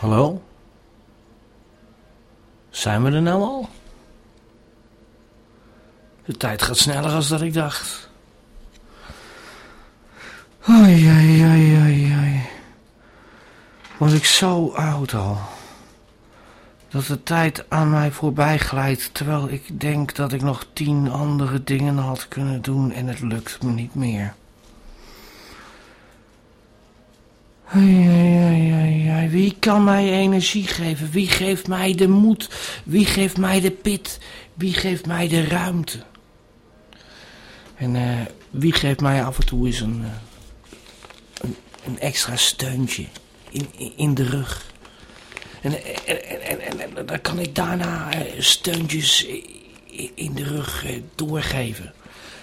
Hallo? Zijn we er nou al? De tijd gaat sneller dan dat ik dacht. Oei, oei, oei, oei, oei. Was ik zo oud al. Dat de tijd aan mij voorbij glijdt, terwijl ik denk dat ik nog tien andere dingen had kunnen doen en het lukt me niet meer. Ai, ai, ai, Wie kan mij energie geven? Wie geeft mij de moed? Wie geeft mij de pit? Wie geeft mij de ruimte? En eh, wie geeft mij af en toe eens een, eh, een, extra steuntje in, in, de rug? En, en, en, en, dan kan ik daarna eh, steuntjes in de rug doorgeven.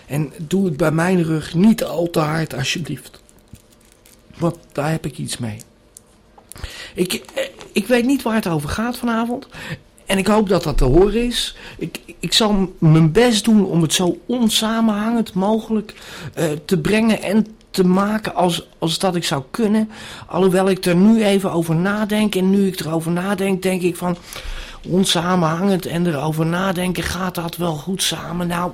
En doe het bij mijn rug niet al te hard, alsjeblieft. Want daar heb ik iets mee. Ik, eh, ik weet niet waar het over gaat vanavond. En ik hoop dat dat te horen is. Ik, ik zal mijn best doen om het zo onsamenhangend mogelijk eh, te brengen en te maken als, als dat ik zou kunnen. Alhoewel ik er nu even over nadenk. En nu ik erover nadenk, denk ik van... Onsamenhangend en erover nadenken, gaat dat wel goed samen? Nou,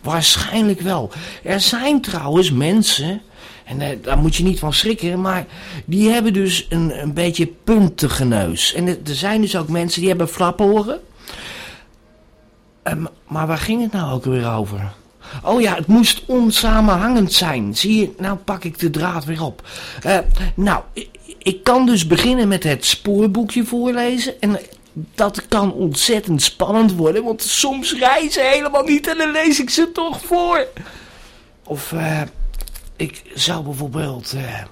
waarschijnlijk wel. Er zijn trouwens mensen... En eh, daar moet je niet van schrikken, maar die hebben dus een, een beetje puntige neus. En er zijn dus ook mensen die hebben flaphoren. Ehm, maar waar ging het nou ook weer over? Oh ja, het moest onsamenhangend zijn. Zie je, nou pak ik de draad weer op. Eh, nou, ik, kan dus beginnen met het spoorboekje voorlezen. En dat kan ontzettend spannend worden, want soms ze helemaal niet en dan lees ik ze toch voor. Of eh, ik zou bijvoorbeeld... eh,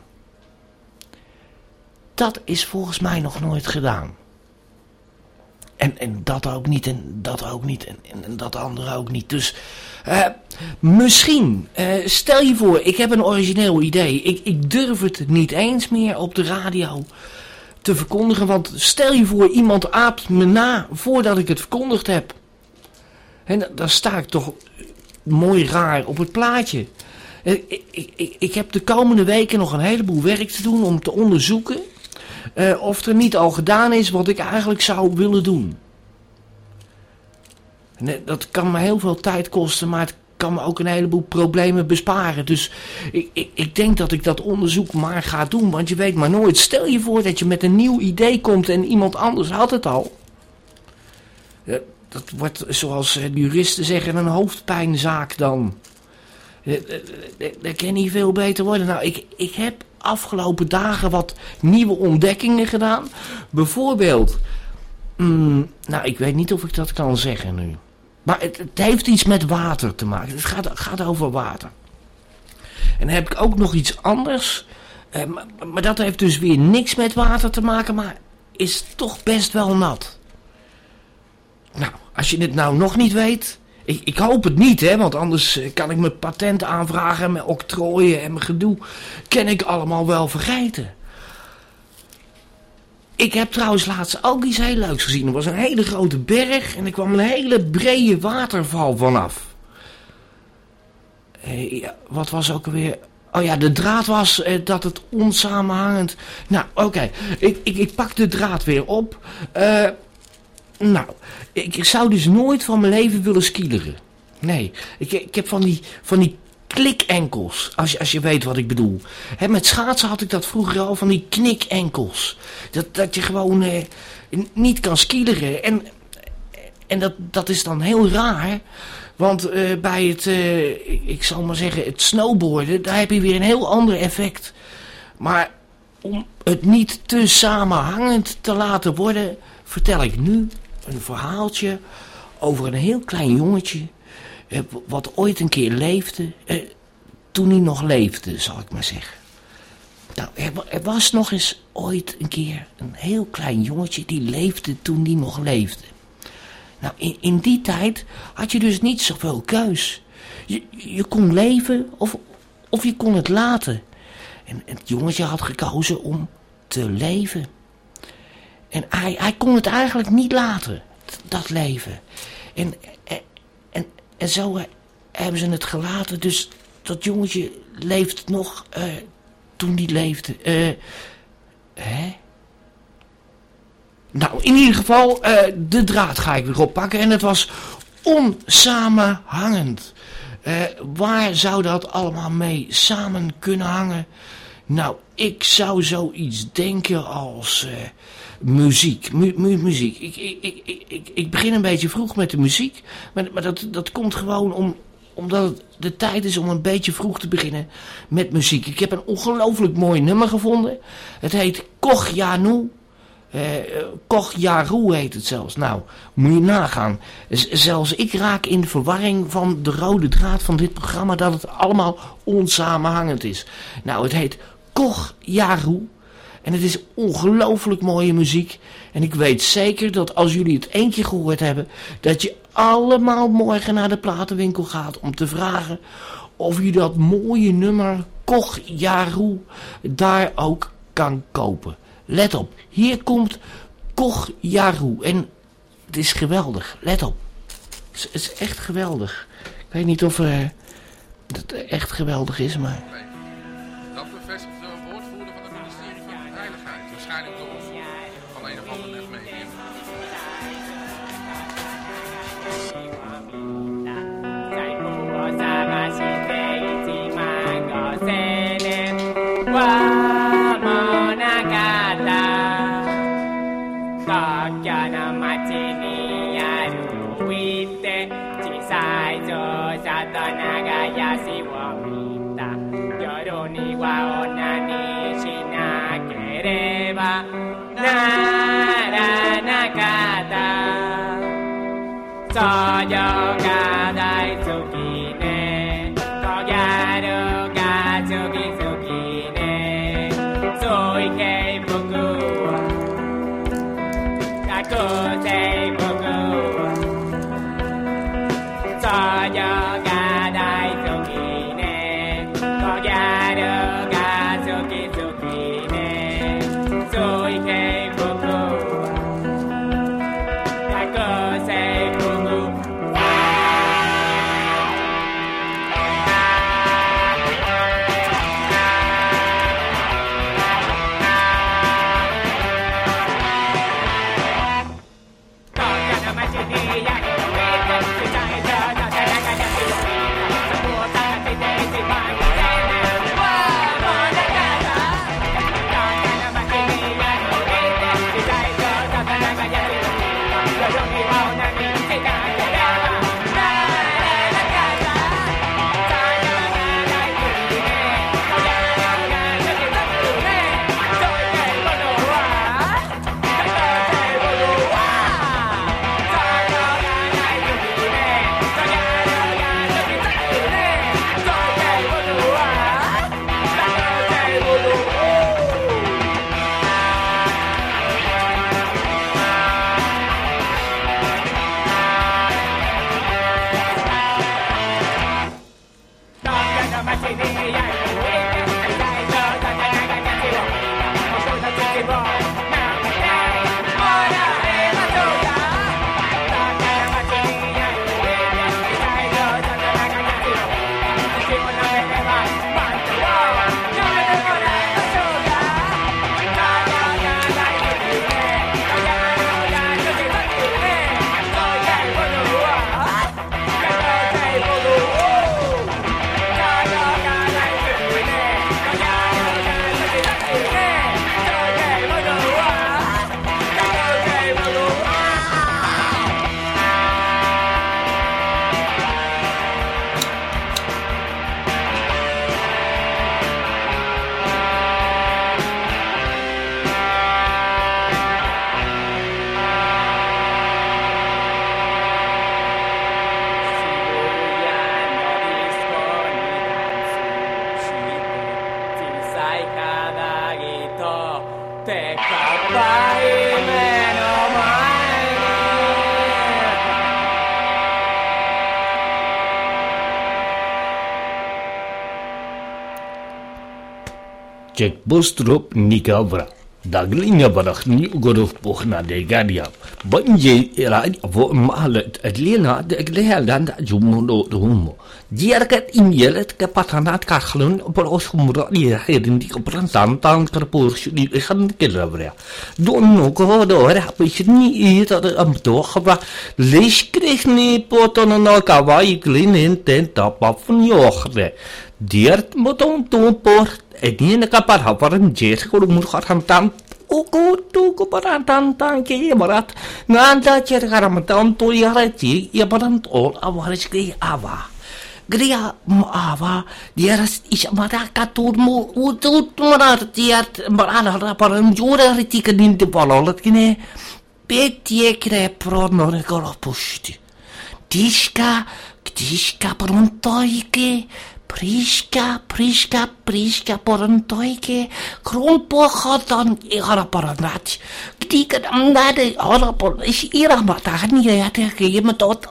dat is volgens mij nog nooit gedaan. En, en dat ook niet, en dat ook niet, en, en, dat andere ook niet. Dus eh, misschien, eh, stel je voor, ik heb een origineel idee. Ik, ik durf het niet eens meer op de radio te verkondigen. Want stel je voor, iemand aapt me na voordat ik het verkondigd heb. En dan sta ik toch mooi raar op het plaatje. Eh, Ik, ik, ik, heb de komende weken nog een heleboel werk te doen om te onderzoeken eh, of er niet al gedaan is wat ik eigenlijk zou willen doen. En, eh, dat kan me heel veel tijd kosten, maar het kan me ook een heleboel problemen besparen. Dus ik, ik, ik denk dat ik dat onderzoek maar ga doen, want je weet maar nooit. Stel je voor dat je met een nieuw idee komt en iemand anders had het al. Dat wordt, zoals juristen zeggen, een hoofdpijnzaak dan. Eh, eh, eh, Dat kan niet veel beter worden. Nou, ik, ik heb afgelopen dagen wat nieuwe ontdekkingen gedaan. Bijvoorbeeld, mm, nou, ik weet niet of ik dat kan zeggen nu. Maar het, het heeft iets met water te maken. Het gaat, gaat over water. En dan heb ik ook nog iets anders. Eh, maar, dat heeft dus weer niks met water te maken, maar is toch best wel nat. Nou, als je het nou nog niet weet. Ik, ik hoop het niet, hè, want anders eh, kan ik mijn patent aanvragen, mijn octrooien en mijn gedoe. Ken ik allemaal wel vergeten. Ik heb trouwens laatst ook iets heel leuks gezien. Er was een hele grote berg en er kwam een hele brede waterval vanaf. Eh, wat was ook alweer... Oh ja, de draad was eh, dat het onsamenhangend... Nou, oké. Ik, ik, ik pak de draad weer op. Eh, nou, ik zou dus nooit van mijn leven willen skileren. Nee, ik, ik heb van die, van die klikenkels, als je, als je weet wat ik bedoel. Met schaatsen had ik dat vroeger al, van die knikenkels. Dat, dat je gewoon eh, niet kan skileren. En, en dat, dat is dan heel raar. Want eh, bij het, eh, ik zal maar zeggen, het snowboarden, daar heb je weer een heel ander effect. Maar om het niet te samenhangend te laten worden, vertel ik nu een verhaaltje over een heel klein jongetje. eh, wat ooit een keer leefde. eh, toen hij nog leefde, zal ik maar zeggen. Nou, er, wa- was nog eens ooit een keer een heel klein jongetje die leefde toen hij nog leefde. Nou, in, in die tijd had je dus niet zoveel keus. Je, je kon leven of, of je kon het laten. En het jongetje had gekozen om te leven. En hij, hij kon het eigenlijk niet laten, dat leven. En, en, en, zo eh, hebben ze het gelaten. Dus dat jongetje leeft nog eh, toen die leefde. Eh, hè? Nou, in ieder geval, de draad ga ik weer oppakken. En het was onsamenhangend. Uh, waar zou dat allemaal mee samen kunnen hangen? Nou, ik zou zoiets denken als uh, muziek. Mu mu muziek. Ik, ik, ik, ik, begin een beetje vroeg met de muziek. Maar, maar dat, dat komt gewoon om, omdat het de tijd is om een beetje vroeg te beginnen met muziek. Ik heb een ongelooflijk mooi nummer gevonden. Het heet Koch Janu. Uh, Koch Jaru heet het zelfs. Nou, moet je nagaan. Zelfs ik raak in de verwarring van de rode draad van dit programma... dat het allemaal onsamenhangend is. Nou, het heet Koch Jaru. En het is ongelooflijk mooie muziek. En ik weet zeker dat als jullie het keer gehoord hebben... dat je allemaal morgen naar de platenwinkel gaat om te vragen... of je dat mooie nummer Koch Jaru daar ook kan kopen. Let op, hier komt Koch Jaru. En het is geweldig, let op. Het is, echt geweldig. Ik weet niet of uh, het echt geweldig is, maar... の町にあるいて小さいぞさと長屋しを見た夜にはおなにしなければならなかったそうよ Bostrop Nigavra. Dagli nga barax ni ugodof buh na de gadia. Banje raj avo mahalat adlina de aglehe landa jumno do dhumo. Jiarkat imyelet ke patanat kakhlun bar os humra li rahirin di kubran santan karpur shudi ikhan ke labrea. No kohada ore hapishin ni ita de amto khabra leishkrih ni potan na kawai glinin ten tapafun yokhre. 2.1 ಎದಿನಕ ಪರ ಹಪರಂ ಜೇಸಕೊಡು ಮುರ್ಖರಂ ತಾಂ ಉಕು ತುಕು ಪರಂ ತಾಂ ತಾಂ ಕೆ ಯಮರತ್ ನಾಂತ ಚೇರಕರಂ ತಾಂ ತು ಯರಚಿ ಯಪರಂ ತೋಲ್ ಅವರಚ್ ಗೆ ಆವಾ Gria maava, dieras is maraka turmu, utut marar tiart marala raparan jura ritika dinte palolat kine, petie kre pronore goropusti. Tiska, tiska prontoike, priska, priska, priska prontoike, kronpocha dan iraparanat. Ktika dan nade arapor, is iramatani ja teke me tot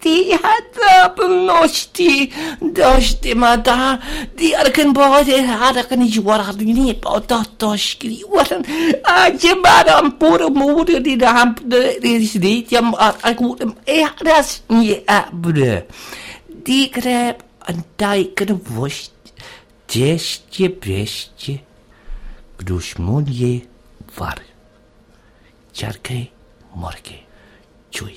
die had benosti, dosti mata, die arken bode had kan niet worden niet dat toski worden. Aje madam pure moeder die de hamp de is niet ja maar ik moet hem ja dat is niet abde. Die krijp een worst, testje bestje, gdusmunje var. Tjarke morke, tjoei.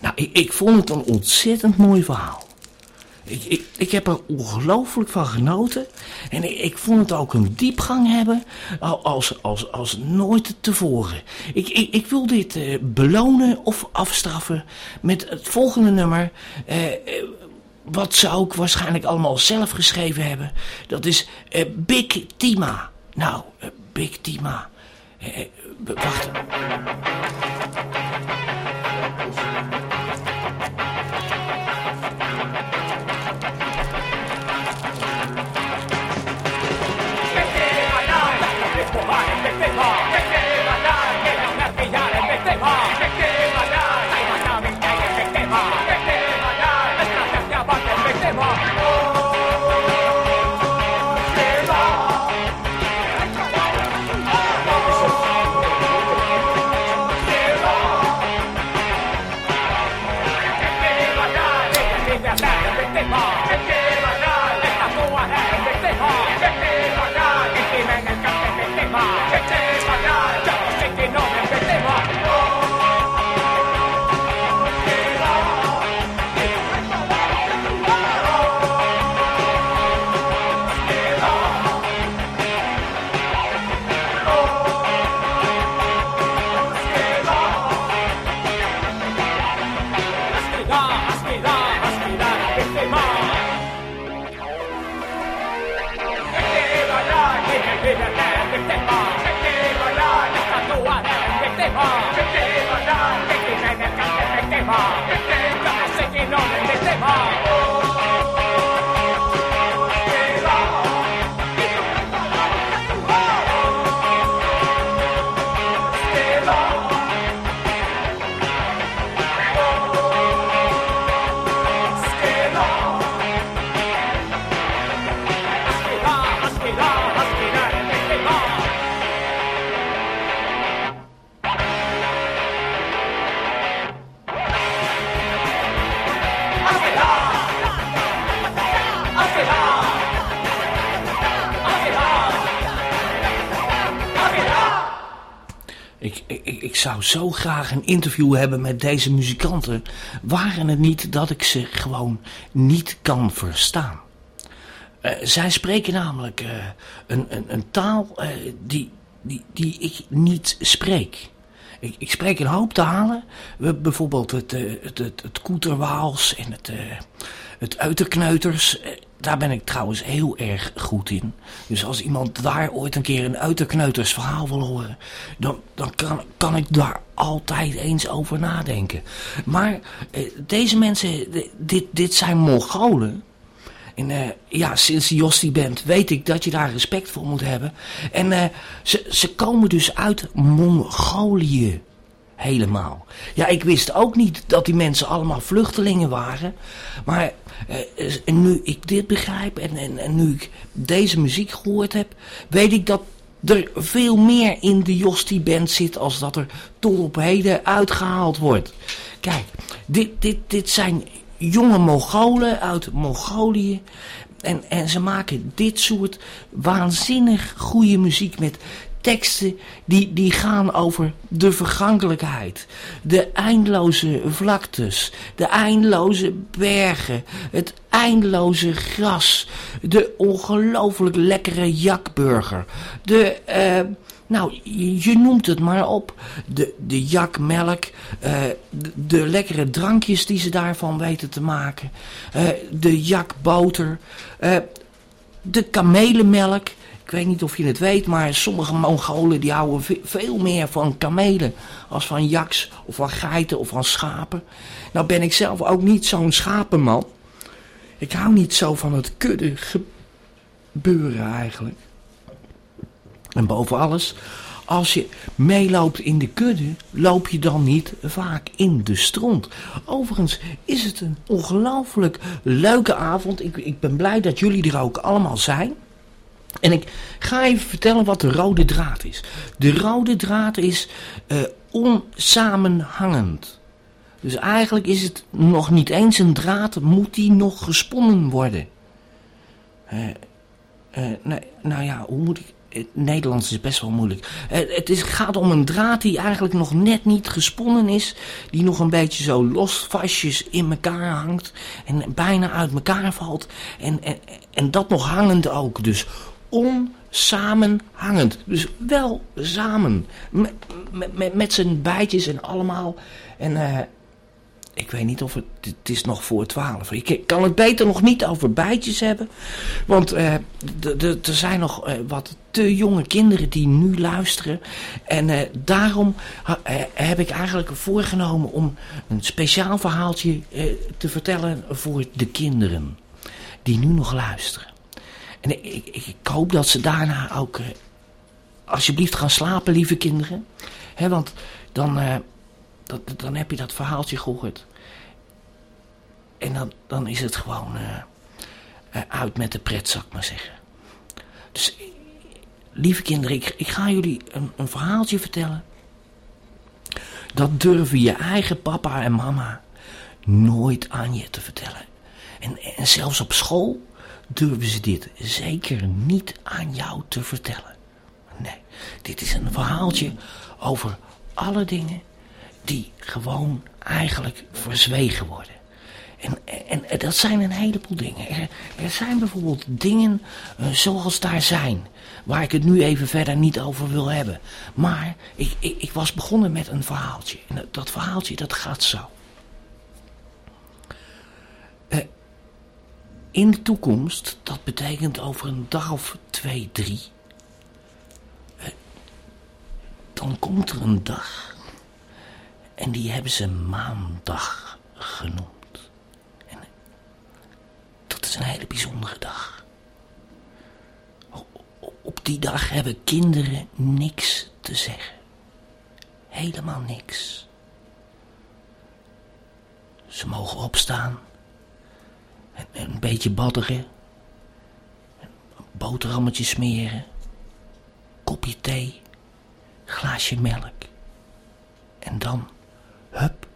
Nou, ik, ik vond het een ontzettend mooi verhaal. Ik, ik, ik heb er ongelooflijk van genoten. En ik, ik vond het ook een diepgang hebben al- als, als, als nooit tevoren. Ik, ik, ik wil dit eh, belonen of afstraffen met het volgende nummer. eh, wat ze ook waarschijnlijk allemaal zelf geschreven hebben. Dat is eh, Big Tima. Nou, eh, Big Tima. Eh, wacht. Zo graag een interview hebben met deze muzikanten. Waren het niet dat ik ze gewoon niet kan verstaan. Eh, zij spreken namelijk eh, een, een, een taal eh, die, die, die ik niet spreek. Ik, ik spreek een hoop talen. Bijvoorbeeld het, het, het, het Koeterwaals en het, het Uiterkneuters. Daar ben ik trouwens heel erg goed in. Dus als iemand daar ooit een keer een Uiterkneuters verhaal wil horen... dan, dan kan, kan ik daar altijd eens over nadenken. Maar eh, deze mensen, dit, dit zijn Mongolen... En eh, ja, sinds je Jostie bent, weet ik dat je daar respect voor moet hebben. En eh, ze, ze komen dus uit Mongolië. Helemaal. Ja, ik wist ook niet dat die mensen allemaal vluchtelingen waren. Maar eh, en nu ik dit begrijp en, en, en nu ik deze muziek gehoord heb, weet ik dat er veel meer in de Jostie Band zit als dat er tot op heden uitgehaald wordt. Kijk, dit, dit, dit zijn jonge Mongolen uit Mongolië. En, en ze maken dit soort waanzinnig goede muziek met teksten die, die gaan over de vergankelijkheid. De eindeloze vlaktes, de eindeloze bergen, het eindeloze gras, de ongelooflijk lekkere jakburger, de... eh, nou, je, noemt het maar op. De, de jakmelk, eh, de, lekkere drankjes die ze daarvan weten te maken. eh, de jakboter, de kamelenmelk. Ik weet niet of je het weet, maar sommige Mongolen die houden ve- veel meer van kamelen als van jaks of van geiten of van schapen. Nou ben ik zelf ook niet zo'n schapenman. Ik hou niet zo van het kudde gebeuren eigenlijk. En boven alles, als je meeloopt in de kudde, loop je dan niet vaak in de stront. Overigens is het een ongelooflijk leuke avond. Ik, ik ben blij dat jullie er ook allemaal zijn. En ik ga even vertellen wat de rode draad is. De rode draad is eh, onsamenhangend. Dus eigenlijk is het nog niet eens een draad, moet die nog gesponnen worden. Eh, eh, nee, nou ja, hoe moet ik... Het Nederlands is best wel moeilijk. Eh, het is, gaat om een draad die eigenlijk nog net niet gesponnen is. Die nog een beetje zo los vastjes in elkaar hangt. En bijna uit elkaar valt. En, en dat nog hangend ook. Dus onsamenhangend. Dus wel samen. Met, met, met, zijn bijtjes en allemaal. En eh, ik weet niet of het... Het is nog voor twaalf. Ik kan het beter nog niet over bijtjes hebben. Want eh, er zijn nog eh, wat te jonge kinderen die nu luisteren. En daarom heb ik eigenlijk voorgenomen om een speciaal verhaaltje te vertellen voor de kinderen. Die nu nog luisteren. En ik, ik, hoop dat ze daarna ook eh, alsjeblieft gaan slapen, lieve kinderen. Hè, want dan, eh, dan heb je dat verhaaltje gehoord. En dan, dan is het gewoon eh, uit met de pret, zou ik maar zeggen. Dus, lieve kinderen, ik, ik ga jullie een, een verhaaltje vertellen. Dat durven je eigen papa en mama nooit aan je te vertellen. En, en zelfs op school durven ze dit zeker niet aan jou te vertellen. Nee, dit is een verhaaltje over alle dingen die gewoon eigenlijk verzwegen worden. En, en, dat zijn een heleboel dingen. Er, er zijn bijvoorbeeld dingen eh, zoals daar zijn, waar ik het nu even verder niet over wil hebben. Maar ik, ik, ik was begonnen met een verhaaltje. En dat, dat verhaaltje dat gaat zo. In de toekomst, dat betekent over een dag of twee, drie. dan komt er een dag. En die hebben ze maandag genoemd. En dat is een hele bijzondere dag. Op die dag hebben kinderen niks te zeggen. Helemaal niks. Ze mogen opstaan. En en een beetje badderen. Een boterhammetje smeren. Kopje thee. Glaasje melk. En dan, hup,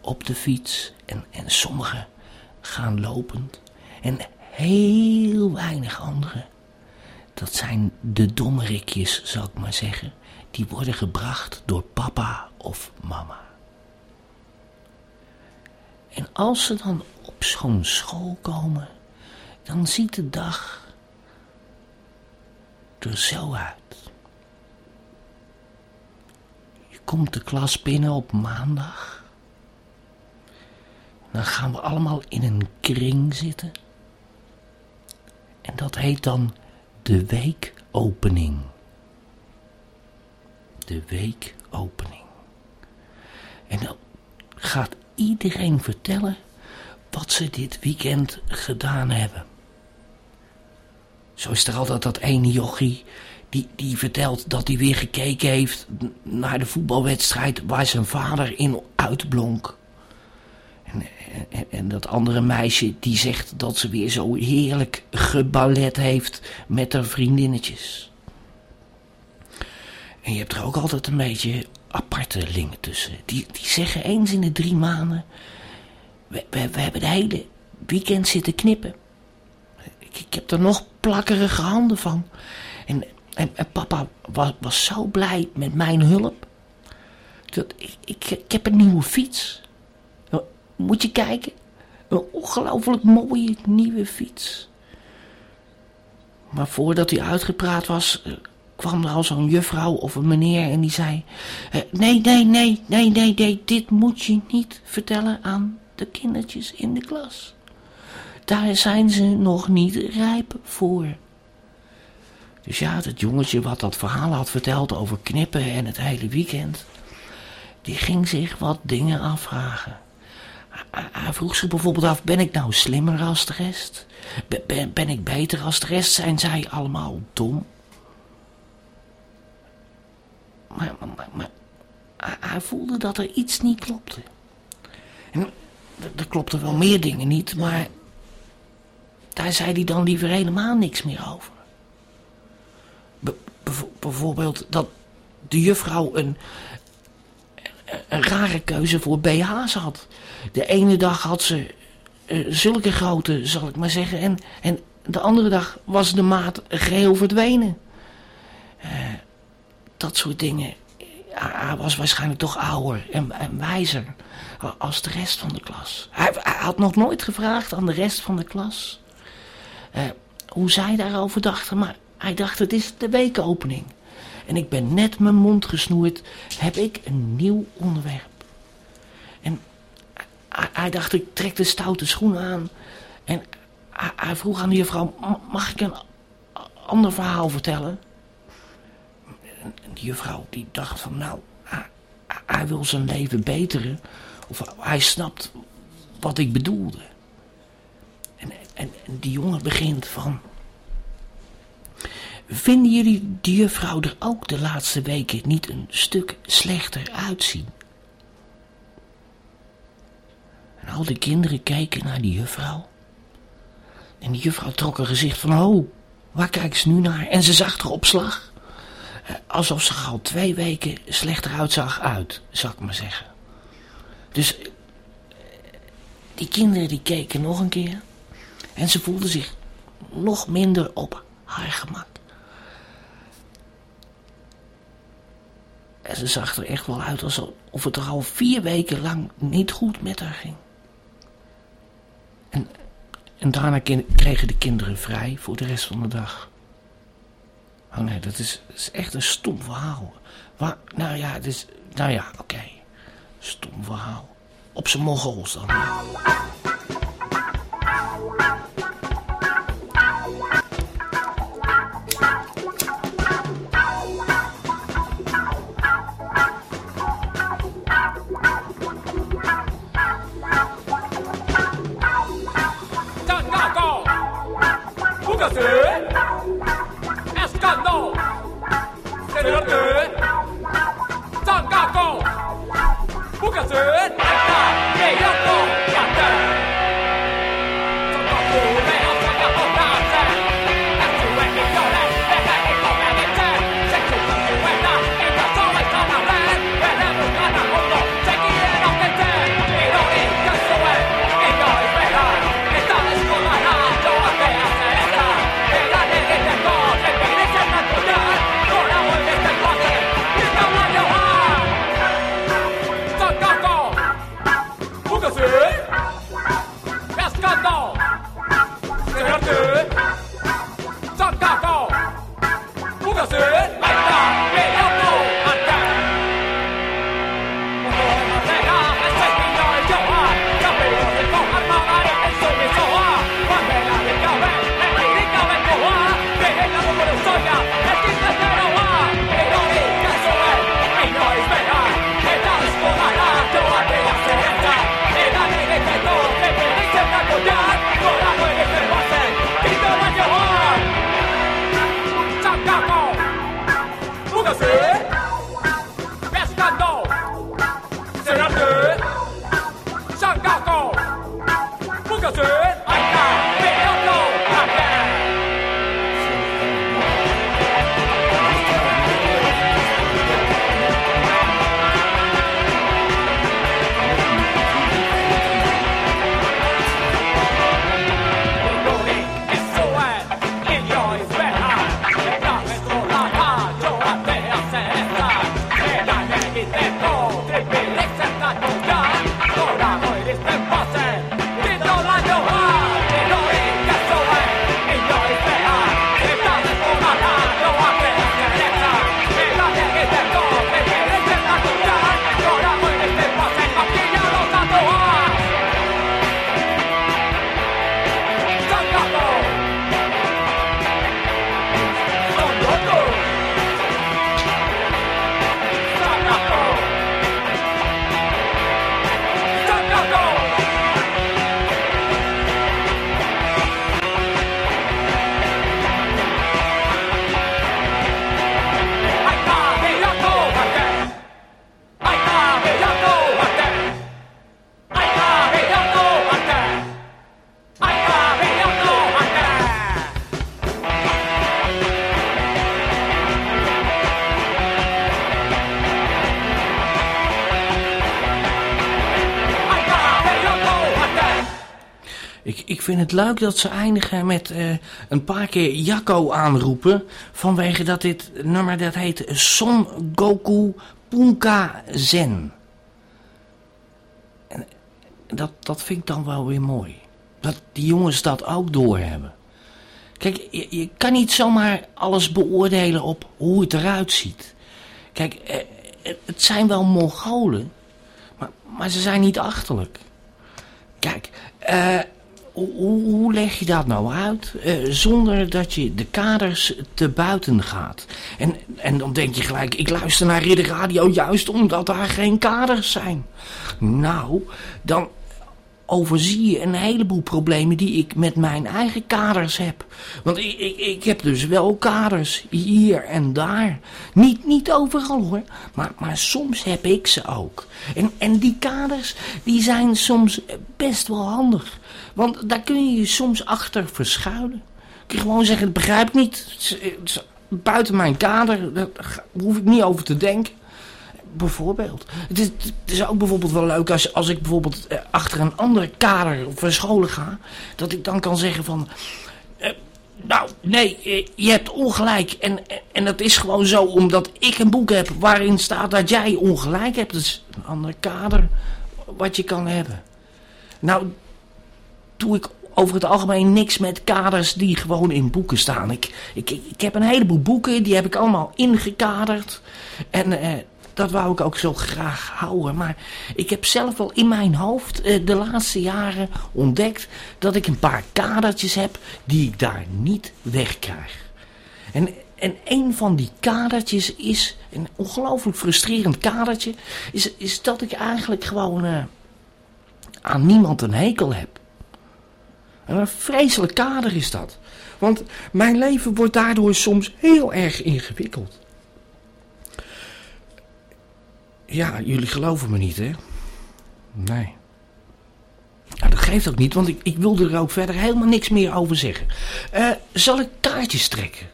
op de fiets. En, en sommigen gaan lopend. En heel weinig anderen. Dat zijn de dommerikjes, zal ik maar zeggen. Die worden gebracht door papa of mama. En als ze dan op zo'n school komen, dan ziet de dag er zo uit. Je komt de klas binnen op maandag. Dan gaan we allemaal in een kring zitten. En dat heet dan de weekopening. De weekopening. En dan gaat iedereen vertellen wat ze dit weekend gedaan hebben. Zo is er altijd dat ene jochie die, die vertelt dat hij weer gekeken heeft naar de voetbalwedstrijd waar zijn vader in uitblonk. En, en, en dat andere meisje die zegt dat ze weer zo heerlijk geballet heeft met haar vriendinnetjes. En je hebt er ook altijd een beetje aparte lingen tussen. Die, die zeggen eens in de drie maanden... We, we, we hebben de hele weekend zitten knippen. Ik, ik heb er nog plakkerige handen van. En, en, en papa was, was zo blij met mijn hulp. Dat, ik, ik, ik heb een nieuwe fiets. Moet je kijken. Een ongelooflijk mooie nieuwe fiets. Maar voordat hij uitgepraat was, eh, kwam er al zo'n juffrouw of een meneer en die zei... eh, Nee, nee, nee, nee, nee, nee, dit moet je niet vertellen aan de kindertjes in de klas. Daar zijn ze nog niet rijp voor. Dus ja, dat jongetje wat dat verhaal had verteld over knippen en het hele weekend... die ging zich wat dingen afvragen. Hij- vroeg zich bijvoorbeeld af, ben ik nou slimmer als de rest? Ben, ben ik beter als de rest? Zijn zij allemaal dom? Maar, maar, maar, hij- voelde dat er iets niet klopte. En er- klopten wel meer dingen niet, maar daar zei hij dan liever helemaal niks meer over. Bijvoorbeeld dat de juffrouw een, een rare keuze voor BH's had. De ene dag had ze eh, zulke grote, zal ik maar zeggen, en, en de andere dag was de maat geheel verdwenen. Eh, dat soort dingen. Hij was waarschijnlijk toch ouder en, en wijzer als de rest van de klas. Hij, had nog nooit gevraagd aan de rest van de klas eh, hoe zij daarover dachten, maar hij dacht het is de weekopening. En ik ben net mijn mond gesnoerd, heb ik een nieuw onderwerp. En hij, dacht ik trek de stoute schoenen aan en hij, hij vroeg aan de juffrouw, "Ma- mag ik een ander verhaal vertellen? Die juffrouw die dacht van nou, hij, wil zijn leven beteren. Of hij snapt wat ik bedoelde. En, en, die jongen begint van... Vinden jullie die juffrouw er ook de laatste weken niet een stuk slechter uitzien? En al die kinderen keken naar die juffrouw. En die juffrouw trok een gezicht van, oh, waar kijkt ze nu naar? En ze zag er op slag. Alsof ze al twee weken slechter uitzag uit, zou ik maar zeggen. Dus die kinderen die keken nog een keer. En ze voelden zich nog minder op haar gemak. En ze zag er echt wel uit alsof het er al vier weken lang niet goed met haar ging. En, en daarna kregen de kinderen vrij voor de rest van de dag. Oh nee, dat is, is echt een stom verhaal. Waar, nou ja, het is, nou ja, oké. Stom verhaal. Op zijn Mongols dan. 战斗向前看张家高不可阻 het leuk dat ze eindigen met eh, een paar keer Jacco aanroepen. Vanwege dat dit nummer dat heet Son Goku Punka Zen. En dat, dat vind ik dan wel weer mooi. Dat die jongens dat ook doorhebben. Kijk, je, kan niet zomaar alles beoordelen op hoe het eruit ziet. Kijk, eh, het zijn wel Mongolen, maar, maar ze zijn niet achterlijk. Kijk, eh, hoe, leg je dat nou uit eh, zonder dat je de kaders te buiten gaat? En, en dan denk je gelijk, ik luister naar Ridder Radio juist omdat daar geen kaders zijn. Nou, dan overzie je een heleboel problemen die ik met mijn eigen kaders heb. Want ik, ik, ik heb dus wel kaders, hier en daar. Niet, niet overal hoor, maar, maar soms heb ik ze ook. En, en die kaders, die zijn soms best wel handig. Want daar kun je je soms achter verschuilen. Kun je gewoon zeggen, dat begrijp niet. Buiten mijn kader, daar hoef ik niet over te denken bijvoorbeeld. Het is, het is ook bijvoorbeeld wel leuk als, als ik bijvoorbeeld eh, achter een andere kader verscholen ga. Dat ik dan kan zeggen van... Eh, nou, nee, eh, je hebt ongelijk. En, en dat is gewoon zo omdat ik een boek heb waarin staat dat jij ongelijk hebt. Dat is een ander kader wat je kan hebben. Nou, doe ik over het algemeen niks met kaders die gewoon in boeken staan. Ik, ik, ik heb een heleboel boeken, die heb ik allemaal ingekaderd. En dat wou ik ook zo graag houden. Maar ik heb zelf wel in mijn hoofd uh, de laatste jaren ontdekt dat ik een paar kadertjes heb die ik daar niet wegkrijg. En, en een van die kadertjes is, een ongelooflijk frustrerend kadertje, is, is dat ik eigenlijk gewoon uh, aan niemand een hekel heb. En een vreselijk kader is dat. Want mijn leven wordt daardoor soms heel erg ingewikkeld. Ja, jullie geloven me niet, hè? Nee. Nou, dat geeft ook niet, want ik, ik wilde er ook verder helemaal niks meer over zeggen. Uh, zal ik kaartjes trekken?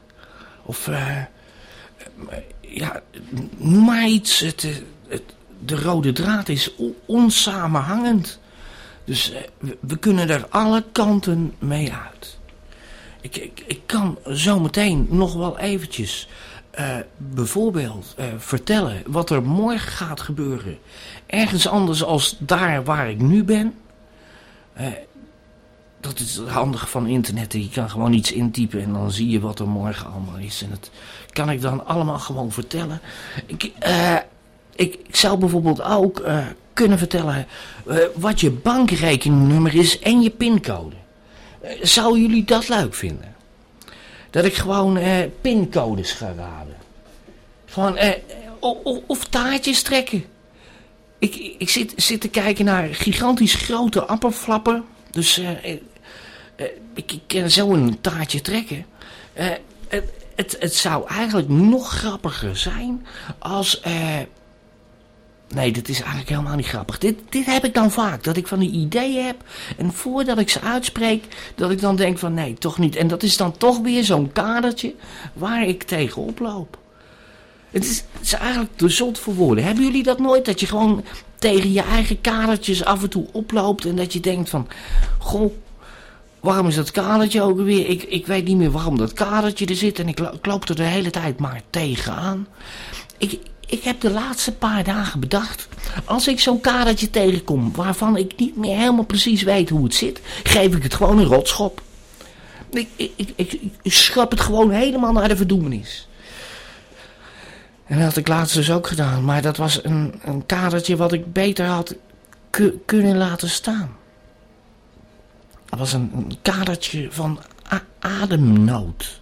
Of, uh, ja, noem maar iets. Het, het, de rode draad is onsamenhangend. Dus we, we, kunnen er alle kanten mee uit. Ik, ik, ik kan zometeen nog wel eventjes uh, bijvoorbeeld uh, vertellen wat er morgen gaat gebeuren. Ergens anders als daar waar ik nu ben. Uh, dat is het handige van internet. Je kan gewoon iets intypen en dan zie je wat er morgen allemaal is. En dat kan ik dan allemaal gewoon vertellen. Ik, ik, ik zou bijvoorbeeld ook kunnen vertellen wat je bankrekeningnummer is en je pincode. Zouden jullie dat leuk vinden? Dat ik gewoon eh, pincodes ga raden. Van, eh, of, taartjes trekken. Ik, ik zit, zit te kijken naar gigantisch grote appelflappen. Dus eh, eh, eh ik, ik kan zo een taartje trekken. Eh, het, het, het zou eigenlijk nog grappiger zijn als... Nee, dat is eigenlijk helemaal niet grappig. Dit, dit heb ik dan vaak. Dat ik van die ideeën heb. En voordat ik ze uitspreek, dat ik dan denk van nee, toch niet. En dat is dan toch weer zo'n kadertje waar ik tegenop loop. Het is, het is eigenlijk te zot voor woorden. Hebben jullie dat nooit? Dat je gewoon tegen je eigen kadertjes af en toe oploopt. En dat je denkt van, goh, waarom is dat kadertje ook weer? Ik, ik weet niet meer waarom dat kadertje er zit. En ik, ik loop er de hele tijd maar tegenaan. Ik, ik heb de laatste paar dagen bedacht... als ik zo'n kadertje tegenkom... waarvan ik niet meer helemaal precies weet hoe het zit... geef ik het gewoon een rotschop. Ik, ik, ik, ik, schrap het gewoon helemaal naar de verdoemenis. En dat had ik laatst dus ook gedaan. Maar dat was een, een kadertje wat ik beter had kunnen laten staan. Dat was een, een kadertje van ademnood.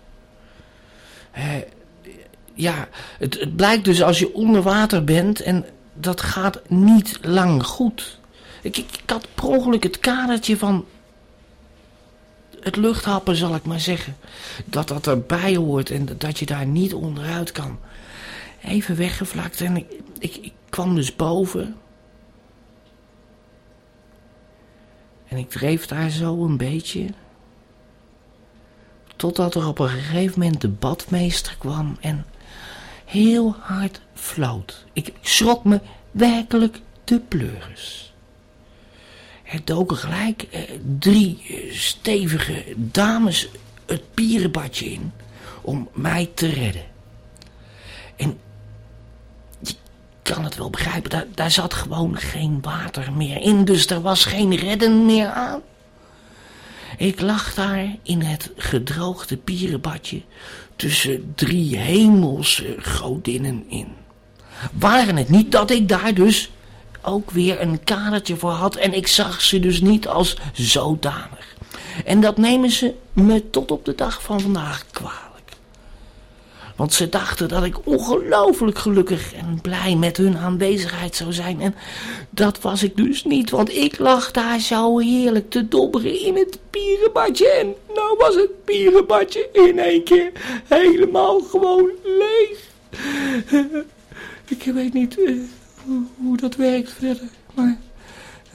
He, ja, het, het blijkt dus als je onder water bent en dat gaat niet lang goed. Ik, ik, had per ongeluk het kadertje van het luchthappen, zal ik maar zeggen. Dat dat erbij hoort en dat je daar niet onderuit kan. Even weggevlakt en ik, ik, ik kwam dus boven. En ik dreef daar zo een beetje. Totdat er op een gegeven moment de badmeester kwam en heel hard floot. Ik schrok me werkelijk de pleuris. Er doken gelijk eh, drie stevige dames het pierenbadje in om mij te redden. En je kan het wel begrijpen, daar, daar zat gewoon geen water meer in, dus er was geen redden meer aan. Ik lag daar in het gedroogde pierenbadje tussen drie hemelse godinnen in. Waren het niet dat ik daar dus ook weer een kadertje voor had en ik zag ze dus niet als zodanig. En dat nemen ze me tot op de dag van vandaag kwalijk. Want ze dachten dat ik ongelooflijk gelukkig en blij met hun aanwezigheid zou zijn. En dat was ik dus niet, want ik lag daar zo heerlijk te dobberen in het pierenbadje. En nou was het pierenbadje in één keer helemaal gewoon leeg. Ik weet niet eh, hoe, hoe dat werkt verder, maar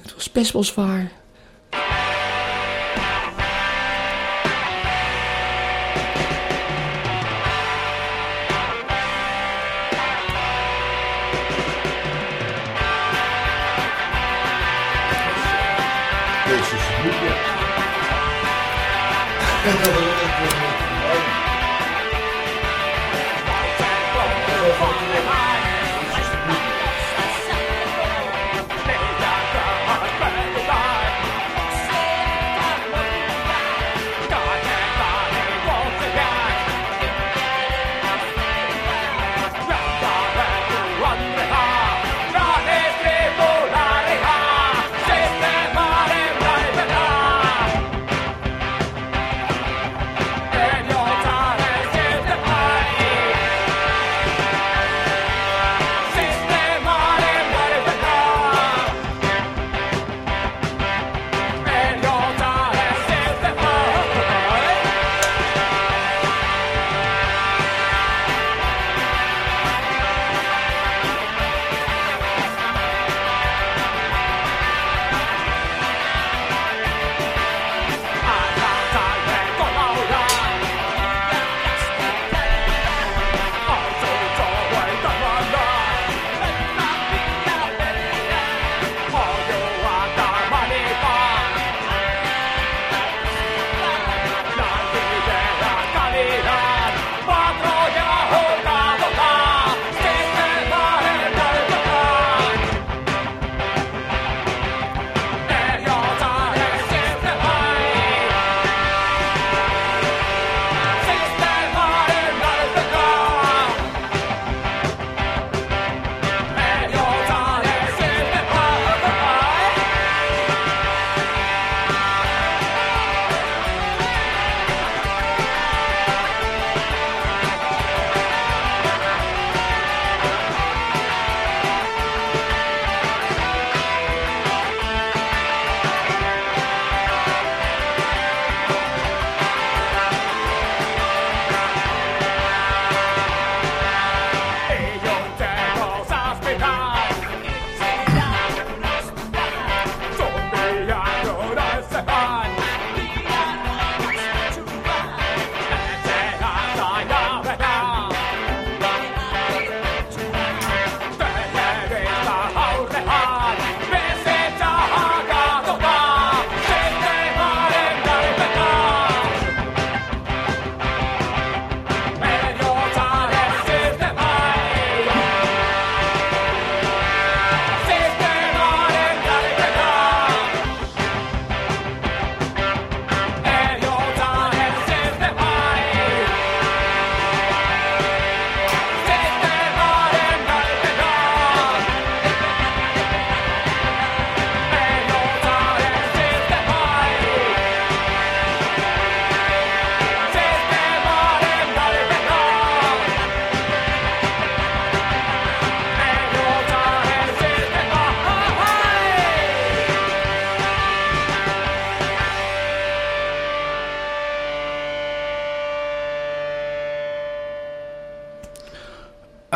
het was best wel zwaar.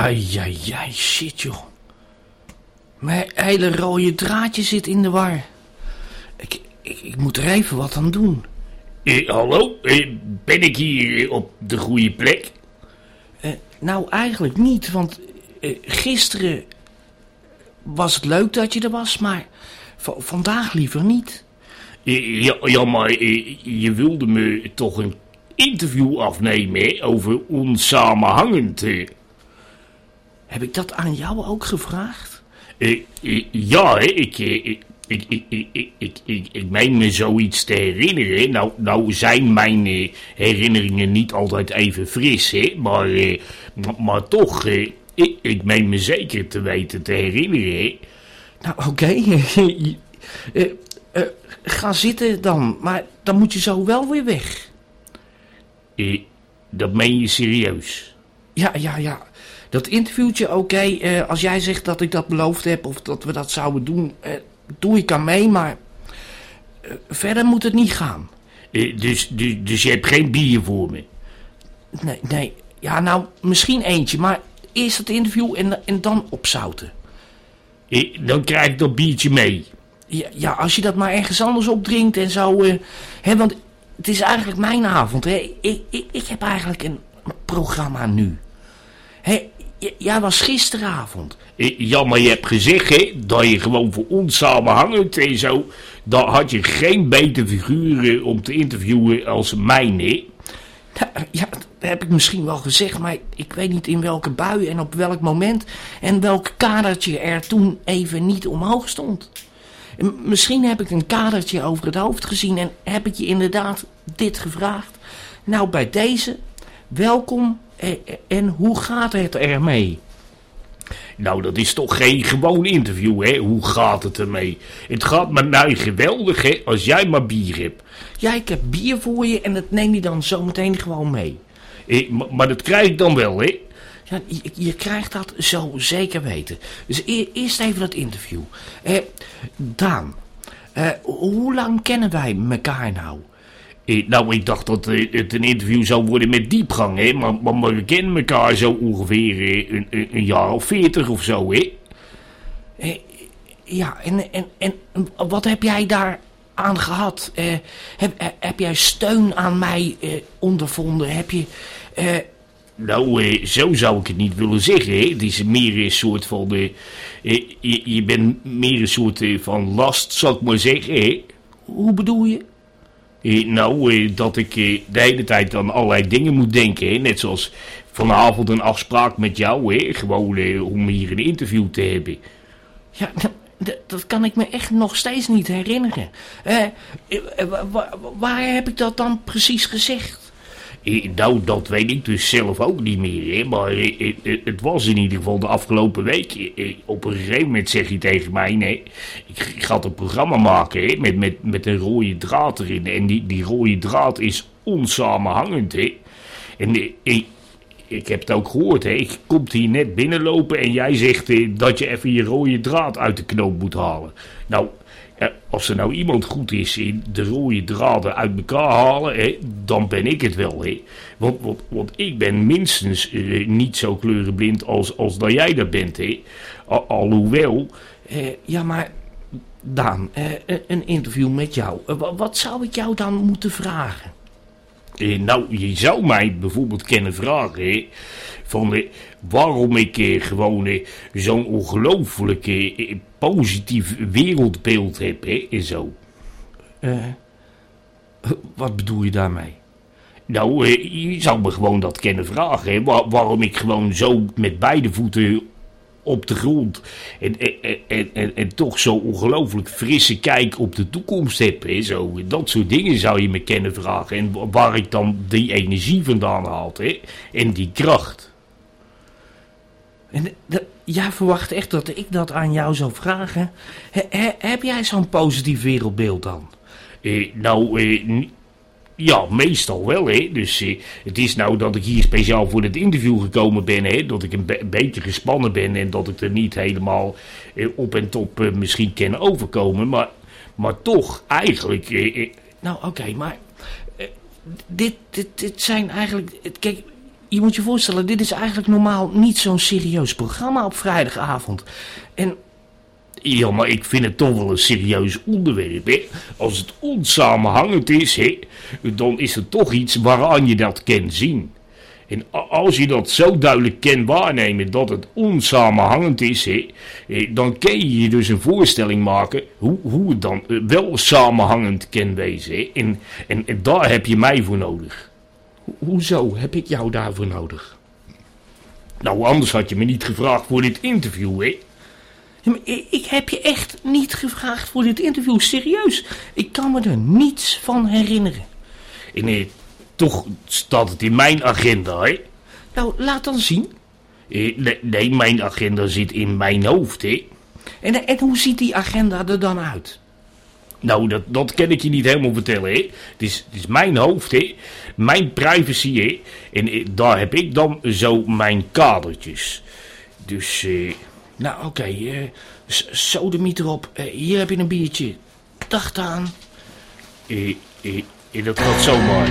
Ai, ai, ai, shit joh. Mijn hele rode draadje zit in de war. Ik, ik, ik moet er even wat aan doen. Eh, hallo, eh, ben ik hier op de goede plek? Eh, nou, eigenlijk niet, want eh, gisteren was het leuk dat je er was, maar vandaag liever niet. Eh, Ja, ja maar eh, je wilde me toch een interview afnemen hè, over onsamenhangend. Heb ik dat aan jou ook gevraagd? Ja, ik, eh, ik, ik, ik, ik, ik, ik, ik, meen me zoiets te herinneren. Nou, nou zijn mijn eh, herinneringen niet altijd even fris, hè, maar, eh, maar, maar toch, eh, ik, ik meen me zeker te weten te herinneren. Hè. Nou, oké. Ga zitten dan. Maar dan moet je zo wel weer weg. Dat meen je serieus? Ja, ja, ja. Dat interviewtje, oké. eh, als jij zegt dat ik dat beloofd heb of dat we dat zouden doen, eh, doe ik aan mee. Maar eh, verder moet het niet gaan. Dus, dus, dus je hebt geen bier voor me? Nee, nee. Ja, nou, misschien eentje. Maar eerst het interview en, en dan opzouten. Dan krijg ik dat biertje mee. Ja, ja, als je dat maar ergens anders opdrinkt en zo. hè, want het is eigenlijk mijn avond. Hè. Ik, ik, ik heb eigenlijk een programma nu. J- jij was gisteravond. Eh, Ja, maar je hebt gezegd hè, dat je gewoon voor ons samenhangend en zo... Dan had je geen beter figuren om te interviewen als mijn, hè? Ja, ja, dat heb ik misschien wel gezegd, maar ik weet niet in welke bui en op welk moment en welk kadertje er toen even niet omhoog stond. Misschien heb ik een kadertje over het hoofd gezien en heb ik je inderdaad dit gevraagd. Nou, bij deze, welkom en hoe gaat het ermee? Nou, dat is toch geen gewoon interview, hè? Hoe gaat het ermee? Het gaat met mij geweldig, hè? Als jij maar bier hebt. Ja, ik heb bier voor je en dat neem je dan zometeen gewoon mee. Eh, maar, dat krijg ik dan wel, hè? Ja, je, je krijgt dat zo zeker weten. Dus e- eerst even dat interview. Eh, Daan, eh, hoe lang kennen wij elkaar nou? Eh, nou, ik dacht dat eh, het een interview zou worden met diepgang, hè? Maar, maar, maar we kennen elkaar zo ongeveer eh, een, een, een jaar of veertig of zo, hè? Ja, en, en, en wat heb jij daar aan gehad? Eh, heb, heb jij steun aan mij eh, ondervonden? Heb je... eh, Nou, eh, zo zou ik het niet willen zeggen. Hè. Het is meer een soort van. eh, eh, je, je bent meer een soort eh, van last, zal ik maar zeggen. Hè. hoe bedoel je? Eh, nou, eh, dat ik eh, de hele tijd aan allerlei dingen moet denken. Net zoals vanavond een afspraak met jou. Gewoon om hier een interview te hebben. Ja, dat kan ik me echt nog steeds niet herinneren. Wa- wa- waar heb ik dat dan precies gezegd? Nou, dat weet ik dus zelf ook niet meer. Hè. Maar het was in ieder geval de afgelopen week. Op een gegeven moment zeg je tegen mij: nee, ik, ga een programma maken met, met, met een rode draad erin. En die, die rode draad is onsamenhangend. Hè. En ik, ik heb het ook gehoord. Hè. Ik komt hier net binnenlopen en jij zegt eh, dat je even je rode draad uit de knoop moet halen. Nou. Als er nou iemand goed is in de rode draden uit elkaar halen, dan ben ik het wel. Hè. Want, want, ik ben minstens eh, niet zo kleurenblind als, als dat jij dat bent. Hè. Al, alhoewel, Eh, ja, maar Daan, eh, een- interview met jou. Wa- wat zou ik jou dan moeten vragen? nou, je zou mij bijvoorbeeld kunnen vragen hè, van waarom ik eh, gewoon eh, zo'n ongelooflijk eh, positief wereldbeeld heb hè, en zo. Eh, wat bedoel je daarmee? Nou, je zou me gewoon dat kunnen vragen. Hè? Waar- waarom ik gewoon zo met beide voeten op de grond en, en, en, en, toch zo ongelooflijk frisse kijk op de toekomst heb. Hè? Zo, dat soort dingen zou je me kunnen vragen. En wa- waar ik dan die energie vandaan haal. Hè? En die kracht. En de- jij verwacht echt dat ik dat aan jou zou vragen? He- he- heb jij zo'n positief wereldbeeld dan? Eh, nou, eh, ja, meestal wel, hè. Dus eh, het is nou dat ik hier speciaal voor het interview gekomen ben, hè. Dat ik een, be- een beetje gespannen ben en dat ik er niet helemaal eh, op en top eh, misschien kan overkomen. Maar, maar toch, eigenlijk... Nou, oké, maar dit, dit, dit zijn eigenlijk... Kijk, je moet je voorstellen, dit is eigenlijk normaal niet zo'n serieus programma op vrijdagavond. En ja, maar ik vind het toch wel een serieus onderwerp, hè. Als het onsamenhangend is, hè, dan is het toch iets waaraan je dat kan zien. En als je dat zo duidelijk kan waarnemen dat het onsamenhangend is, hè, dan kun je je dus een voorstelling maken hoe, hoe het dan eh, wel samenhangend kan wezen. en daar heb je mij voor nodig. Ho- hoezo heb ik jou daarvoor nodig? Nou, anders had je me niet gevraagd voor dit interview, hè? Ja, ik, ik heb je echt niet gevraagd voor dit interview, serieus. Ik kan me er niets van herinneren. En eh, toch staat het in mijn agenda, hè? Nou, laat dan zien. Eh, nee, nee, mijn agenda zit in mijn hoofd, hè? En, en hoe ziet die agenda er dan uit? Nou, dat, dat kan ik je niet helemaal vertellen, hè. Het is, het is mijn hoofd, hè. Mijn privacy, hè. En eh, daar heb ik dan zo mijn kadertjes. Dus, eh... Nou, oké, eh s- sodemiet erop. Eh, hier heb je een biertje. Dag aan. eh, eh, eh, dat gaat zomaar.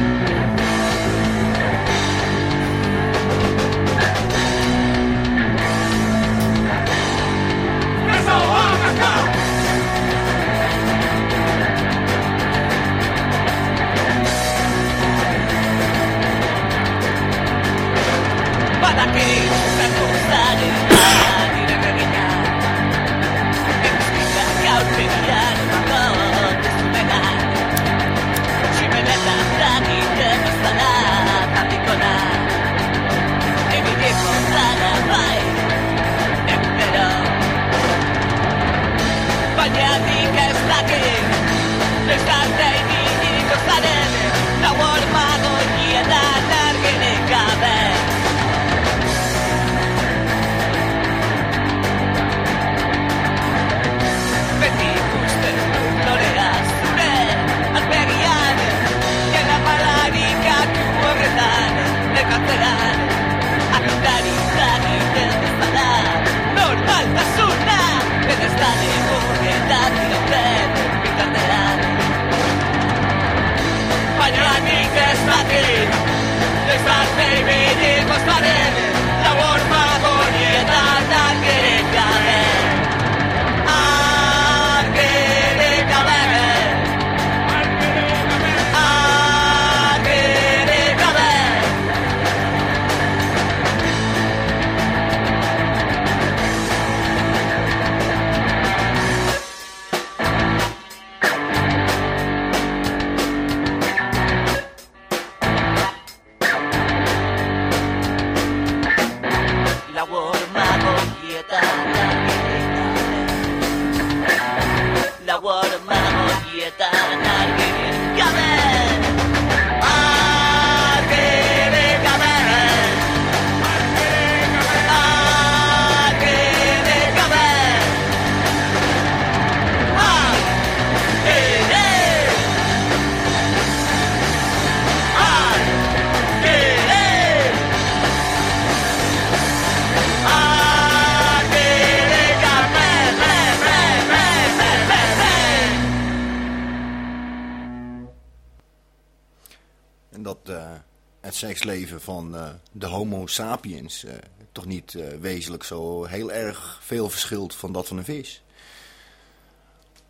Sapiens eh, toch niet eh, wezenlijk zo heel erg veel verschilt van dat van een vis.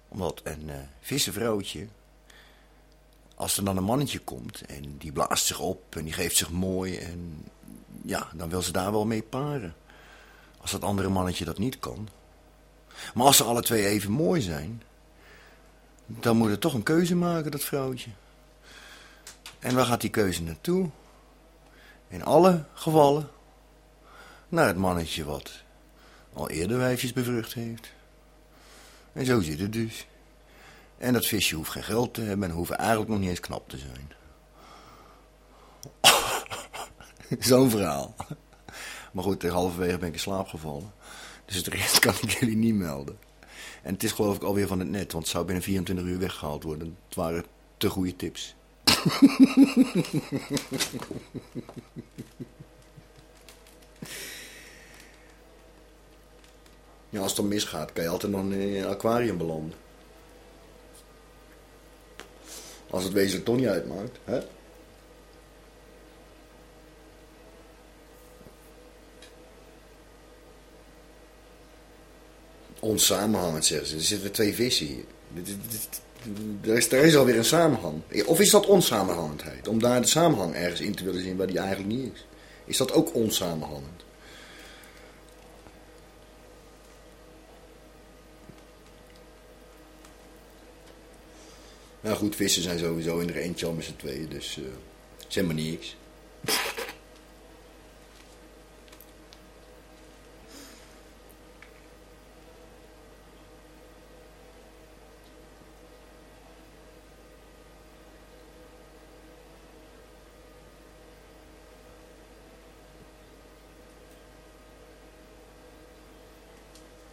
Omdat een eh vissenvrouwtje, als er dan een mannetje komt en die blaast zich op en die geeft zich mooi en ja, dan wil ze daar wel mee paren. Als dat andere mannetje dat niet kan. Maar als ze alle twee even mooi zijn, dan moet het toch een keuze maken, dat vrouwtje. En waar gaat die keuze naartoe? In alle gevallen naar het mannetje wat al eerder wijfjes bevrucht heeft. En zo zit het dus. En dat visje hoeft geen geld te hebben en hoeft eigenlijk nog niet eens knap te zijn. Zo'n verhaal. Maar goed, halverwege ben ik in slaap gevallen. Dus het rest kan ik jullie niet melden. En het is geloof ik alweer van het net, want het zou binnen 24 uur weggehaald worden. Het waren te goede tips. Ja, als het dan misgaat, kan je altijd nog in een aquarium belanden. Als het wezenlijk toch niet uitmaakt, hè? Onsamenhangend, zeggen ze. Er zitten twee vissen hier. Dit- dit- Er is, er is alweer een samenhang. Of is dat onsamenhangendheid? Om daar de samenhang ergens in te willen zien waar die eigenlijk niet is. is dat ook onsamenhangend. Nou goed, vissen zijn sowieso in er eentje al met z'n tweeën, dus het is helemaal niks.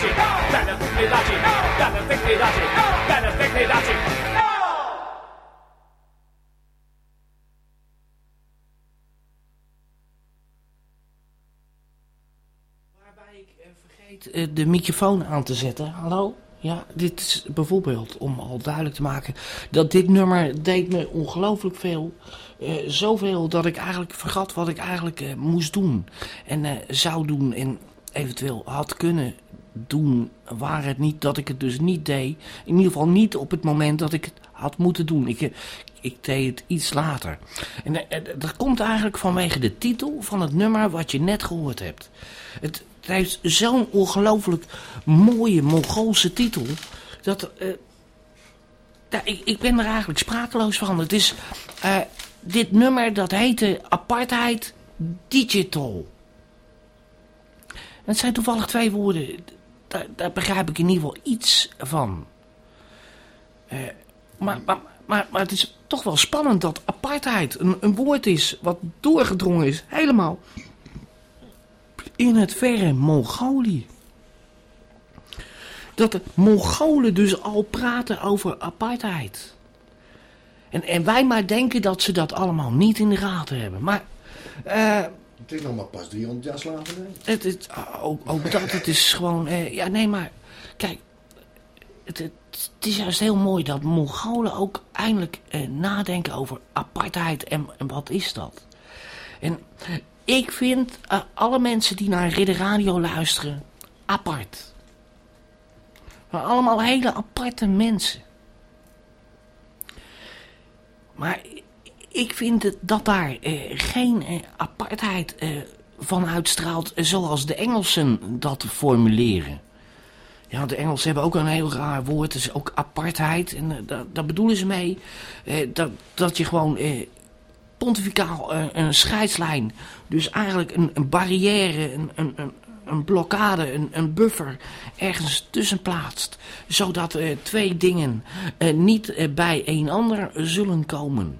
la dignidade, de la dignidade, de la dignidade, de la dignidade. Waarbij ik eh, vergeet eh, de microfoon aan te zetten. Hallo? Ja, dit is bijvoorbeeld om al duidelijk te maken dat dit nummer deed me ongelooflijk veel. Eh, zoveel dat ik eigenlijk vergat wat ik eigenlijk moest doen. En zou doen en eventueel had kunnen doen. Waar het niet dat ik het dus niet deed. In ieder geval niet op het moment dat ik het had moeten doen. Ik, eh, ik deed het iets later. En eh, eh, dat komt eigenlijk vanwege de titel van het nummer wat je net gehoord hebt. Het, heeft zo'n ongelooflijk mooie Mongoolse titel. Dat. ik, ik ben er eigenlijk sprakeloos van. Het is. dit nummer dat heette Apartheid Digital. Het zijn toevallig twee woorden. Daar, daar begrijp ik in ieder geval iets van. Eh, maar, maar, maar, maar het is toch wel spannend dat apartheid een, een woord is wat doorgedrongen is, helemaal in het verre Mongolië. Dat de Mongolen dus al praten over apartheid. En, en wij maar denken dat ze dat allemaal niet in de gaten hebben. Maar eh, Het is nog maar pas 300 jaar slavernij. het, het, ook, ook dat, het is gewoon... eh, ja, nee, maar kijk, het, het, is juist heel mooi dat Mongolen ook eindelijk eh, nadenken over apartheid en, en wat is dat. En ik vind eh, alle mensen die naar Ridder Radio luisteren apart. Allemaal hele aparte mensen. Maar ik vind dat daar eh, geen eh, apartheid eh, van uitstraalt zoals de Engelsen dat formuleren. Ja, de Engelsen hebben ook een heel raar woord, is ook apartheid. En eh, daar, bedoelen ze mee dat, dat je gewoon pontificaal een scheidslijn, dus eigenlijk een, een barrière, een, een, een, blokkade, een, een buffer ergens tussen plaatst. Zodat twee dingen niet bij een ander zullen komen.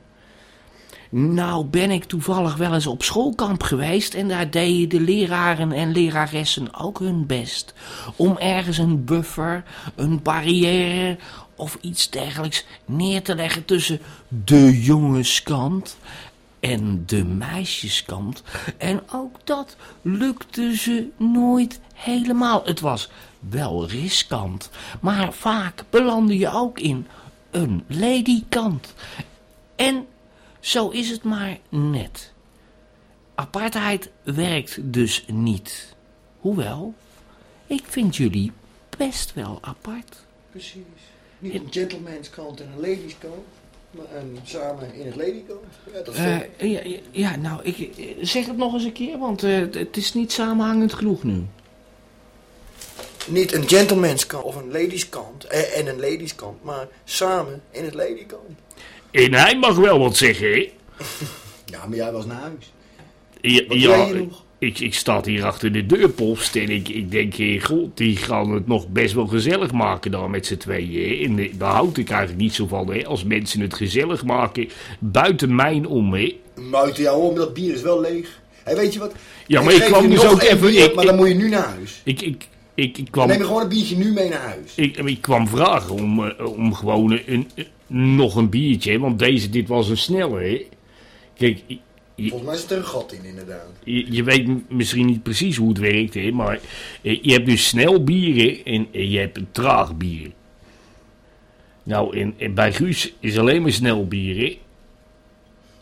Nou ben ik toevallig wel eens op schoolkamp geweest en daar deden de leraren en leraressen ook hun best. Om ergens een buffer, een barrière of iets dergelijks neer te leggen tussen de jongenskant en de meisjeskant. En ook dat lukte ze nooit helemaal. Het was wel riskant, maar vaak belandde je ook in een ladykant. En zo is het maar net. Apartheid werkt dus niet. Hoewel, ik vind jullie best wel apart. Precies. Niet een gentleman's kant en een ladies kant. Maar een samen in het ladykant. Ja, dat is Eh, ja, ja, ja, nou, ik eh, zeg het nog eens een keer, want eh, het is niet samenhangend genoeg nu. Niet een gentleman's kant of een ladies kant en een ladies kant. Maar samen in het ladykant. En hij mag wel wat zeggen, hè? Ja, maar jij was naar huis. Ja, ik, ik sta hier achter de deurpost en ik, ik denk, eh, god, die gaan het nog best wel gezellig maken daar met z'n tweeën. En eh, daar houd ik eigenlijk niet zo van, hè. Als mensen het gezellig maken, buiten mijn om, hè. Buiten jou om, dat bier is wel leeg. Hé, weet je wat? Ja, maar Ik kwam dus ook even- bier, ik- maar dan moet je nu naar huis. Ik, ik, ik, ik kwam... neem gewoon een biertje nu mee naar huis. Ik, ik kwam vragen om, eh, om gewoon een, nog een biertje, want deze, dit was een snelle, hè. Kijk, je, Volgens mij zit er een gat in, inderdaad. je, je weet misschien niet precies hoe het werkt, hè, maar eh, je hebt dus snel bieren en, en je hebt een traag bier. Nou, en, en bij Guus is alleen maar snel bier, hè.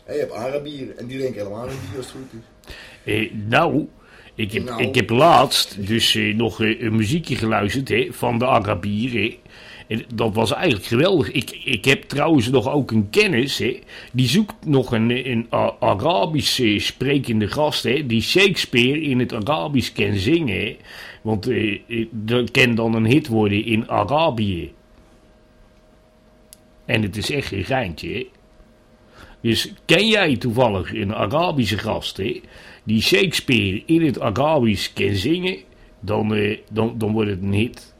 Hé, je hebt Arabieren en die denken helemaal niet bier als het goed is. Eh, nou, ik heb, Nou. ik heb laatst dus eh, nog eh, een muziekje geluisterd hè, van de Arabieren. En dat was eigenlijk geweldig. Ik, ik heb trouwens nog ook een kennis. Hè, die zoekt nog een, een Arabisch eh, sprekende gast. Hè, die Shakespeare in het Arabisch kan zingen. Hè. Want dat kan dan een hit worden in Arabië. En het is echt geen geintje. Hè. Dus ken jij toevallig een Arabische gast hè, die Shakespeare in het Arabisch kan zingen, dan, eh, dan, dan wordt het een hit.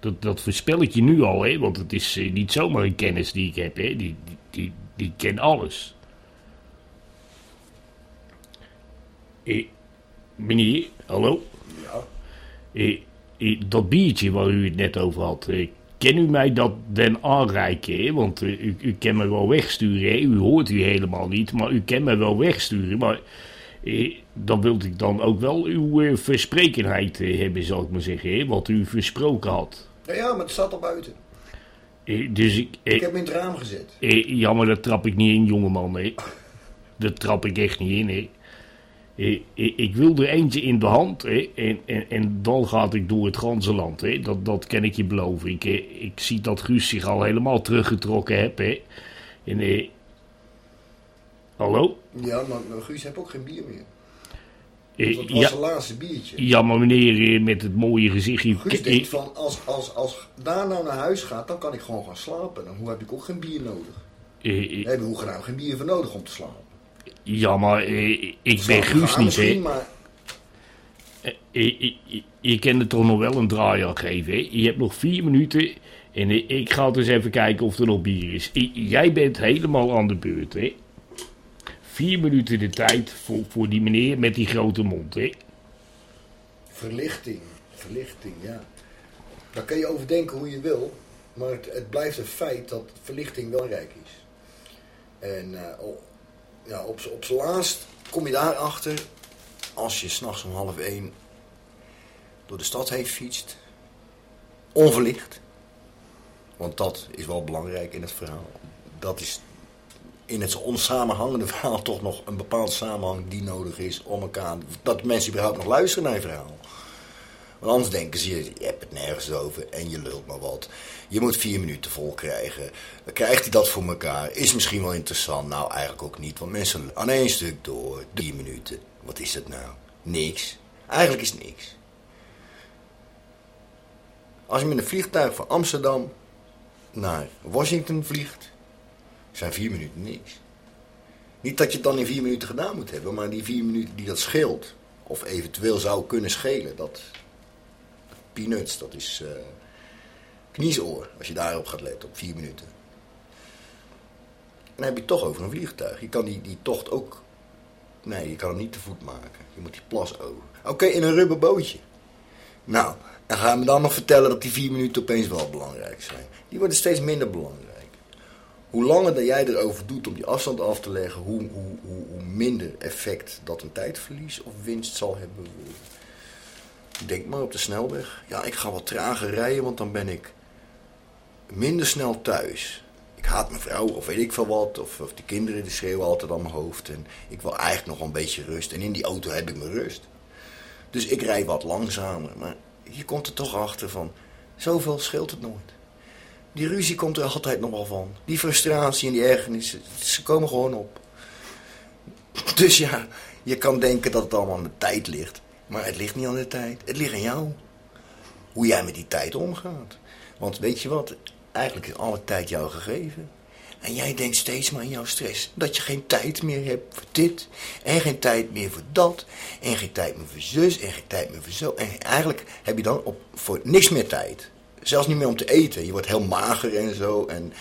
Dat, dat voorspel ik je nu al, hè, want het is eh, niet zomaar een kennis die ik heb. Hè, die, die, die, die ken alles. Eh, meneer, hallo? Ja. Eh, eh, dat biertje waar u het net over had, eh, kan u mij dat dan aanreiken? hè? Want u, u kan me wel wegsturen, hè? u hoort u helemaal niet, maar u kan me wel wegsturen. Maar dan wil ik dan ook wel uw eh, versprekenheid eh, hebben, zal ik maar zeggen, wat u versproken had. Ja, ja, maar het staat al buiten. Eh, dus ik, eh, Ik heb hem in het raam gezet. eh, ja, maar dat trap ik niet in, jongeman, hè? Dat trap ik echt niet in, hè? Eh, eh, ik wil er eentje in de hand hè, en, en, en dan gaat ik door het ganse land. Hè. Dat, dat kan ik je beloven. Ik, eh, ik zie dat Guus zich al helemaal teruggetrokken heeft. Hè. En, eh, hallo? Ja, maar, Guus heeft ook geen bier meer. Eh, Dat was ja, zijn laatste biertje. ja, maar meneer eh, met het mooie gezichtje. Guus denkt van, als, als, als daar nou naar huis gaat, dan kan ik gewoon gaan slapen. Dan heb ik ook geen bier nodig. eh, eh, Daar hebben we hoegenaamd geen bier voor nodig om te slapen. ja, maar ik ben Guus niet, hè? maar je kan er toch nog wel een draai aan geven. Hè? Je hebt nog vier minuten En ik, ik ga dus even kijken of er nog bier is. Jij bent helemaal aan de beurt, hè? Vier minuten de tijd voor, voor die meneer met die grote mond, hè? Verlichting, verlichting, ja. Daar kun je over denken hoe je wil, maar het, het blijft een feit dat verlichting belangrijk is. En eh, ja, op, z'n- op zijn laatst kom je daarachter als je s'nachts om half één door de stad heen fietst, onverlicht. Want dat is wel belangrijk in het verhaal. Dat is in het onsamenhangende verhaal toch nog een bepaald samenhang die nodig is om elkaar... Dat mensen überhaupt nog luisteren naar je verhaal. Want anders denken ze, je, hebt het nergens over en je lult maar wat. Je moet vier minuten vol krijgen. Krijgt hij dat voor elkaar. Is misschien wel interessant. Nou, eigenlijk ook niet. Want mensen aan één stuk door. Drie minuten. Wat is dat nou? Niks. Eigenlijk is niks. Als je met een vliegtuig van Amsterdam naar Washington vliegt, zijn vier minuten niks. Niet dat je het dan in vier minuten gedaan moet hebben, maar die vier minuten die dat scheelt, of eventueel zou kunnen schelen, dat peanuts, dat is eh kniesoor, als je daarop gaat letten, op vier minuten. En dan heb je het toch over een vliegtuig. Je kan die, die tocht ook, nee, je kan hem niet te voet maken. Je moet die plas over. Oké, in een rubberbootje. Nou, en ga me dan nog vertellen dat die vier minuten opeens wel belangrijk zijn. Die worden steeds minder belangrijk. Hoe langer dat jij erover doet om die afstand af te leggen, hoe, hoe, hoe, minder effect dat een tijdverlies of winst zal hebben. Denk maar op de snelweg. Ja, ik ga wat trager rijden, want dan ben ik minder snel thuis. Ik haat mijn vrouw, of weet ik veel wat. Of, of de kinderen die schreeuwen altijd aan mijn hoofd. En ik wil eigenlijk nog een beetje rust. En in die auto heb ik mijn rust. Dus ik rijd wat langzamer. Maar je komt er toch achter van, zoveel scheelt het nooit. Die ruzie komt er altijd nog wel van. Die frustratie en die ergernis, ze komen gewoon op. Dus ja, je kan denken dat het allemaal aan de tijd ligt. Maar het ligt niet aan de tijd. Het ligt aan jou. Hoe jij met die tijd omgaat. Want weet je wat? Eigenlijk is alle tijd jou gegeven. En jij denkt steeds maar in jouw stress. Dat je geen tijd meer hebt voor dit. En geen tijd meer voor dat. En geen tijd meer voor zus. En geen tijd meer voor zo. En eigenlijk heb je dan op, voor niks meer tijd. Zelfs niet meer om te eten. Je wordt heel mager en zo. En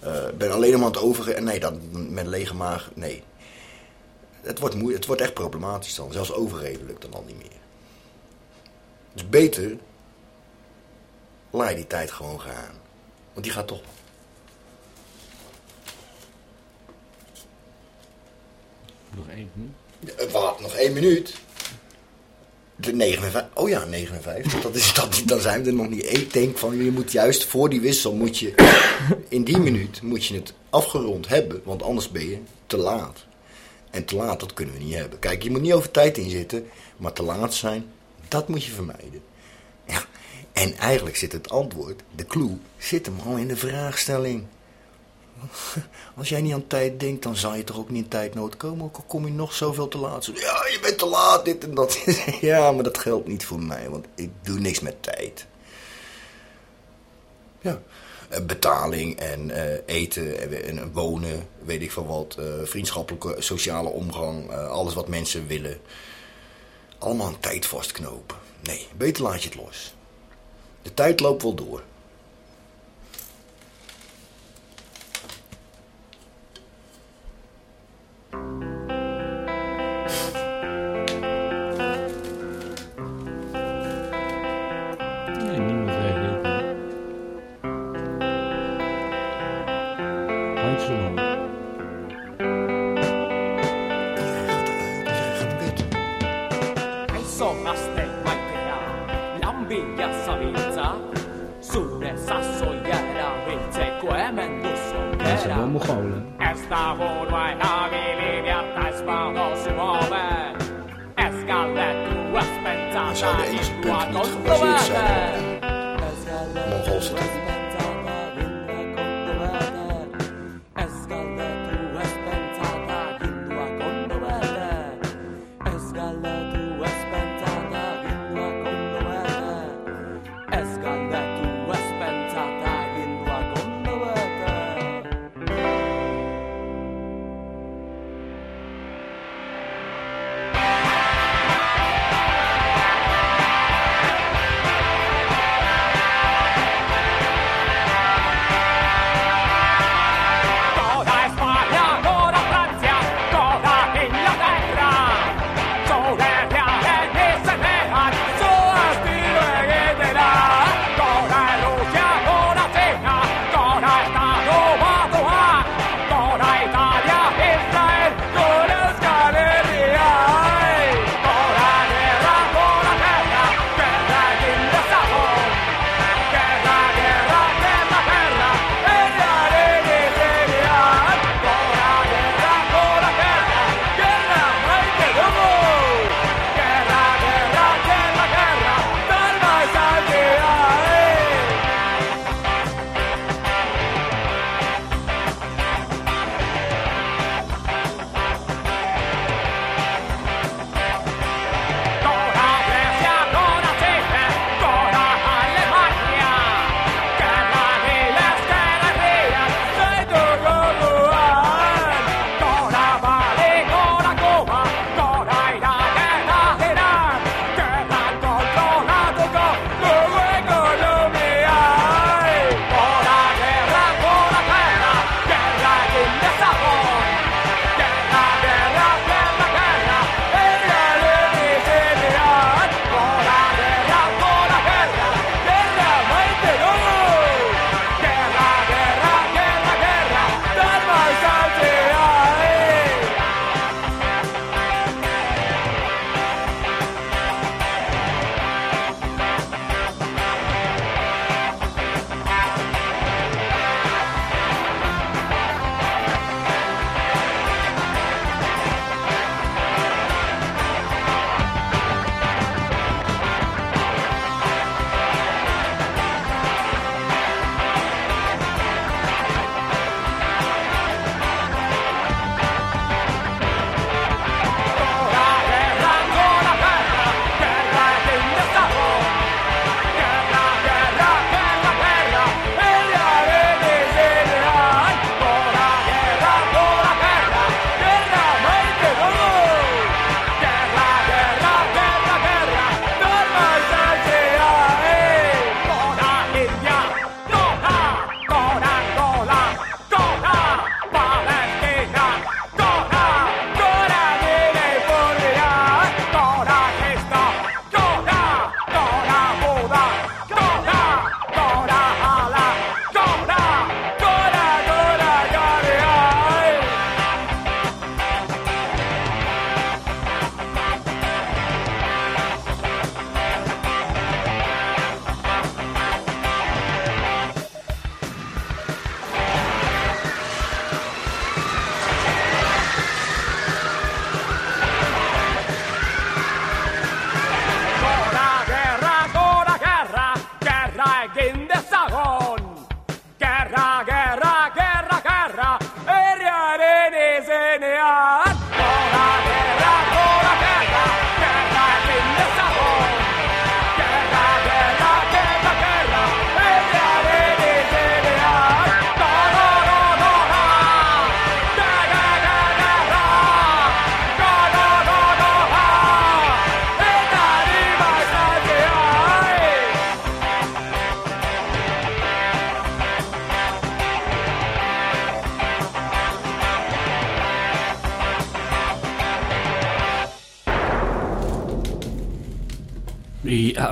eh ben alleen maar aan het overge... en Nee, dan met lege maag. Nee. Het wordt, moe, het wordt echt problematisch dan. Zelfs overgeven lukt dan al niet meer. Dus beter... laat je die tijd gewoon gaan. Want die gaat toch... Nog één minuut. Eh, Wat, nog één minuut? De 59. Oh ja, 59. Dat is, dat, dan zijn we er nog niet. Ik denk van, je moet juist voor die wissel, moet je, in die minuut moet je het afgerond hebben. Want anders ben je te laat. En te laat, dat kunnen we niet hebben. Kijk, je moet niet over tijd inzitten, maar te laat zijn, dat moet je vermijden. Ja, en eigenlijk zit het antwoord, de clue, zit hem al in de vraagstelling. Als jij niet aan tijd denkt, dan zal je toch ook niet in tijdnood komen. Ook al kom je nog zoveel te laat. Ja, je bent te laat, dit en dat. Ja, maar dat geldt niet voor mij, want ik doe niks met tijd. Ja, eh, betaling en eh, eten en, en, en wonen, weet ik veel wat. eh, vriendschappelijke, sociale omgang, alles wat mensen willen. Allemaal aan tijd vastknopen. Nee, beter laat je het los. De tijd loopt wel door. Nee, niemand reageert. Houd zo Dan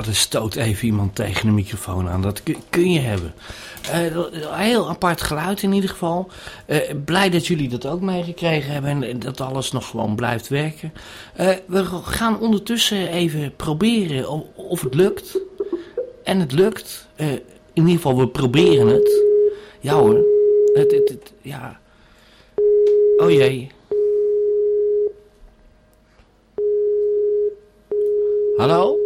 Er stoot even iemand tegen de microfoon aan. Dat kun, je hebben. Een heel apart geluid in ieder geval. Eh, blij dat jullie dat ook meegekregen hebben en dat alles nog gewoon blijft werken. Eh, we gaan ondertussen even proberen of, of het lukt. En het lukt. In ieder geval, we proberen het. Ja hoor. Het, het, het- ja. Oh jee. Hallo?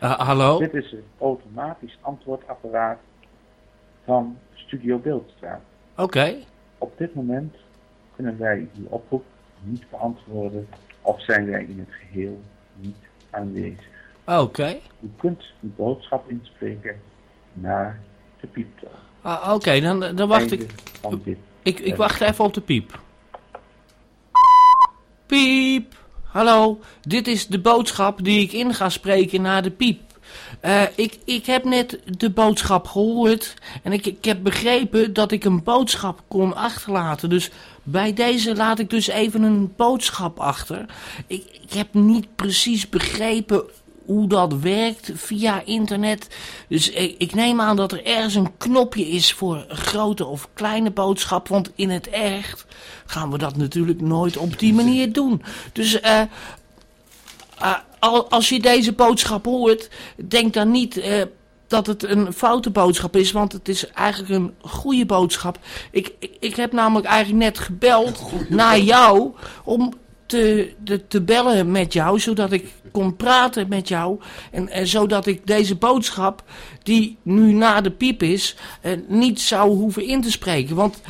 Ah, hallo? Dit is het automatisch antwoordapparaat van Studio Beeldstraat. Oké. Op dit moment kunnen wij uw oproep niet beantwoorden of zijn wij in het geheel niet aanwezig. Oké. U kunt uw boodschap inspreken naar de pieptoon. Ah, Oké, dan, dan wacht ik. Ik, ik wacht even op de piep. Piep. Hallo, dit is de boodschap die ik in ga spreken na de piep. Eh, ik, ik heb net de boodschap gehoord en ik, ik heb begrepen dat ik een boodschap kon achterlaten. Dus bij deze laat ik dus even een boodschap achter. Ik, ik heb niet precies begrepen hoe dat werkt via internet. Dus ik, ik neem aan dat er ergens een knopje is voor een grote of kleine boodschap. Want in het echt gaan we dat natuurlijk nooit op die manier doen. Dus eh, al- als je deze boodschap hoort, denk dan niet eh, dat het een foute boodschap is. Want het is eigenlijk een goede boodschap. Ik, ik, ik heb namelijk eigenlijk net gebeld naar jou om te, te, te bellen met jou, zodat ik kon praten met jou. En, en zodat ik deze boodschap, die nu na de piep is, eh, niet zou hoeven in te spreken. Want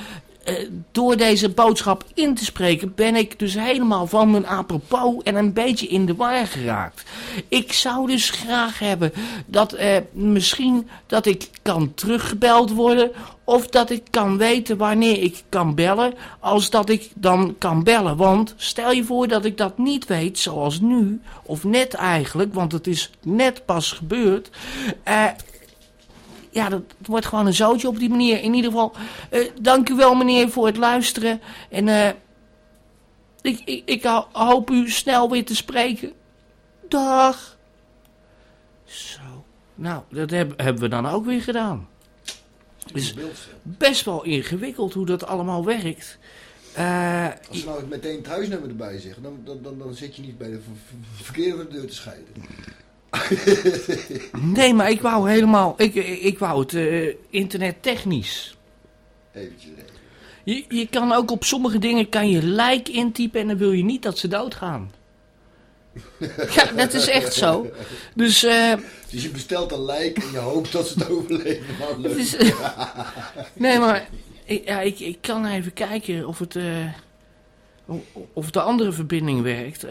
eh, door deze boodschap in te spreken ben ik dus helemaal van mijn apropos en een beetje in de war geraakt. Ik zou dus graag hebben dat eh, misschien dat ik kan teruggebeld worden of dat ik kan weten wanneer ik kan bellen als dat ik dan kan bellen. Want stel je voor dat ik dat niet weet zoals nu of net eigenlijk, want het is net pas gebeurd. Eh, ja, dat wordt gewoon een zootje op die manier. In ieder geval, eh, dank u wel meneer voor het luisteren. En eh, ik, ik, ik ho- hoop u snel weer te spreken. Dag. Zo. Nou, dat heb- hebben we dan ook weer gedaan. Het is best wel ingewikkeld hoe dat allemaal werkt. Eh, Als ze nou meteen het huisnummer erbij zeggen, dan, dan, dan, dan zit je niet bij de ver- ver- verkeerde deur te scheiden. nee, maar ik wou helemaal... Ik, ik, wou het eh, internettechnisch. Eventjes even. Je, je kan ook op sommige dingen kan je like intypen en dan wil je niet dat ze doodgaan. Ja, dat is echt zo. Dus eh, Dus je bestelt een lijk en je hoopt dat ze het overleven. Leuk. het is, nee, maar ik, ja, ik, ik kan even kijken of het eh, o- of de andere verbinding werkt.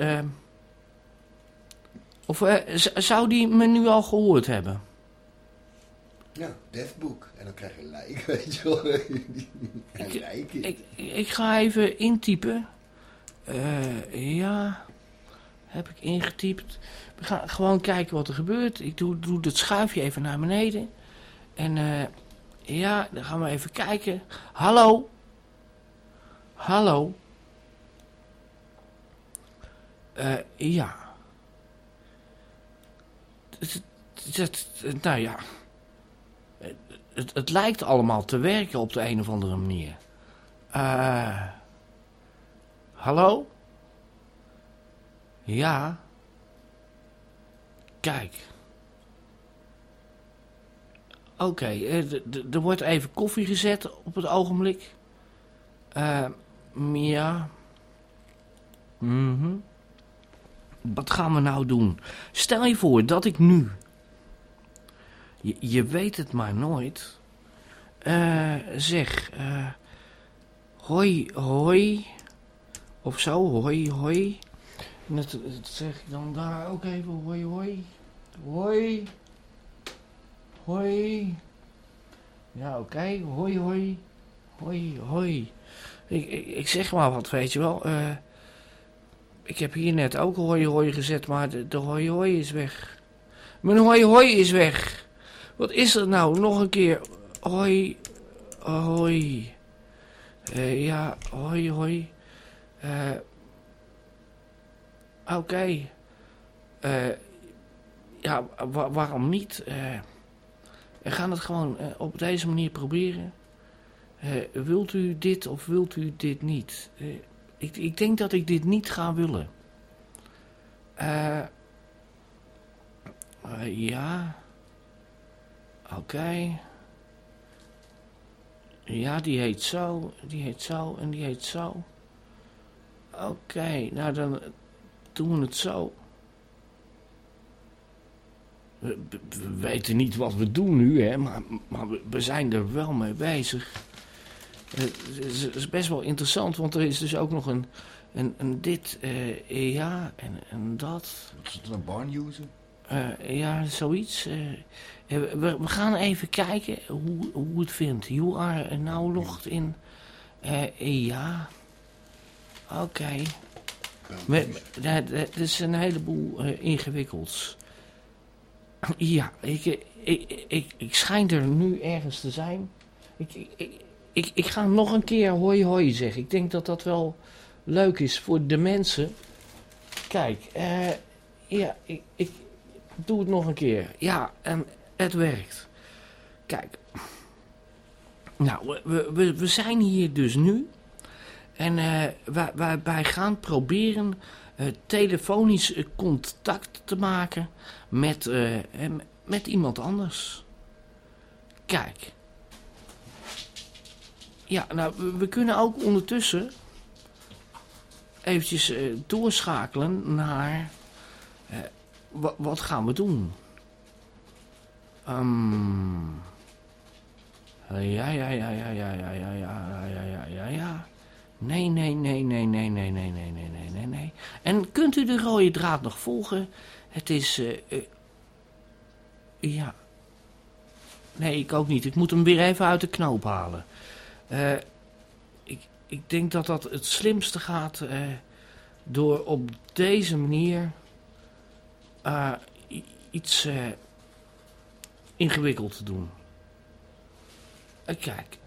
Of eh, zou die me nu al gehoord hebben? Ja, Deathbook. En dan krijg je lijk, weet je wel. Lijk. Ik, ik ga even intypen. Eh, ja, heb ik ingetypt. We gaan gewoon kijken wat er gebeurt. Ik doe, doe het schuifje even naar beneden. En eh, ja, dan gaan we even kijken. Hallo? Hallo? Ja. Het- nou ja. Het, het lijkt allemaal te werken op de een of andere manier. Eh. hallo? Ja. Kijk. Oké, eh, er wordt even koffie gezet op het ogenblik. Eh, ja. Mhm. Wat gaan we nou doen? Stel je voor dat ik nu. Je, je weet het maar nooit. Eh, zeg. eh, hoi, hoi. Of zo, hoi, hoi. Dat, dat zeg ik dan daar ook even. Hoi, hoi. Hoi. Hoi. Ja, oké. Hoi, hoi. Hoi, hoi. Ik, ik, ik zeg maar wat, weet je wel. Eh, ik heb hier net ook hoi, hoi gezet, maar de, de hoi, hoi is weg. Mijn hoi hoi is weg. Wat is er nou? Nog een keer. Hoi. Hoi. Eh, ja, hoi hoi. Eh, Oké. Eh, ja, wa- waarom niet? We gaan het gewoon op deze manier proberen. Wilt u dit of wilt u dit niet? Ik, ik denk dat ik dit niet ga willen. Eh, eh, ja. Oké. Ja, die heet zo, die heet zo en die heet zo. Oké, nou dan doen we het zo. We, we- we weten niet wat we doen nu, hè, maar, maar we zijn er wel mee bezig. Eh, Het is, het best wel interessant, want er is dus ook nog een, een, een dit, eh, ja, en, en dat. Is het een barnuser? Eh, ja, zoiets. eh. Eh, we, we gaan even kijken hoe, hoe het vindt. You are now logged in. Ja. Oké. We- we- Dat dat is een heleboel ingewikkelds. Ja, ik, ik, ik, ik schijn er nu ergens te zijn. Ik, ik, ik, ik, ga nog een keer hoi hoi zeggen. Ik denk dat dat wel leuk is voor de mensen. Kijk, eh, ja, ik, ik doe het nog een keer. Ja, en het werkt. Kijk. Nou, we- we, zijn hier dus nu. En eh, wij, gaan proberen eh, telefonisch contact te maken met, met iemand anders. Kijk. Ja, nou, we, kunnen ook ondertussen eventjes eh, doorschakelen naar... eh, wa- wat gaan we doen? Ehm, eh, ja, ja, ja, ja, ja, ja, ja, ja, ja, ja, ja, ja. Nee, nee, nee, nee, nee, nee, nee, nee, nee, nee, nee, nee. En kunt u de rode draad nog volgen? Het is, eh, eh, ja. Nee, ik ook niet. Ik moet hem weer even uit de knoop halen. Eh, ik, ik denk dat dat het slimste gaat eh, door op deze manier eh, iets ingewikkeld te doen. Kijk.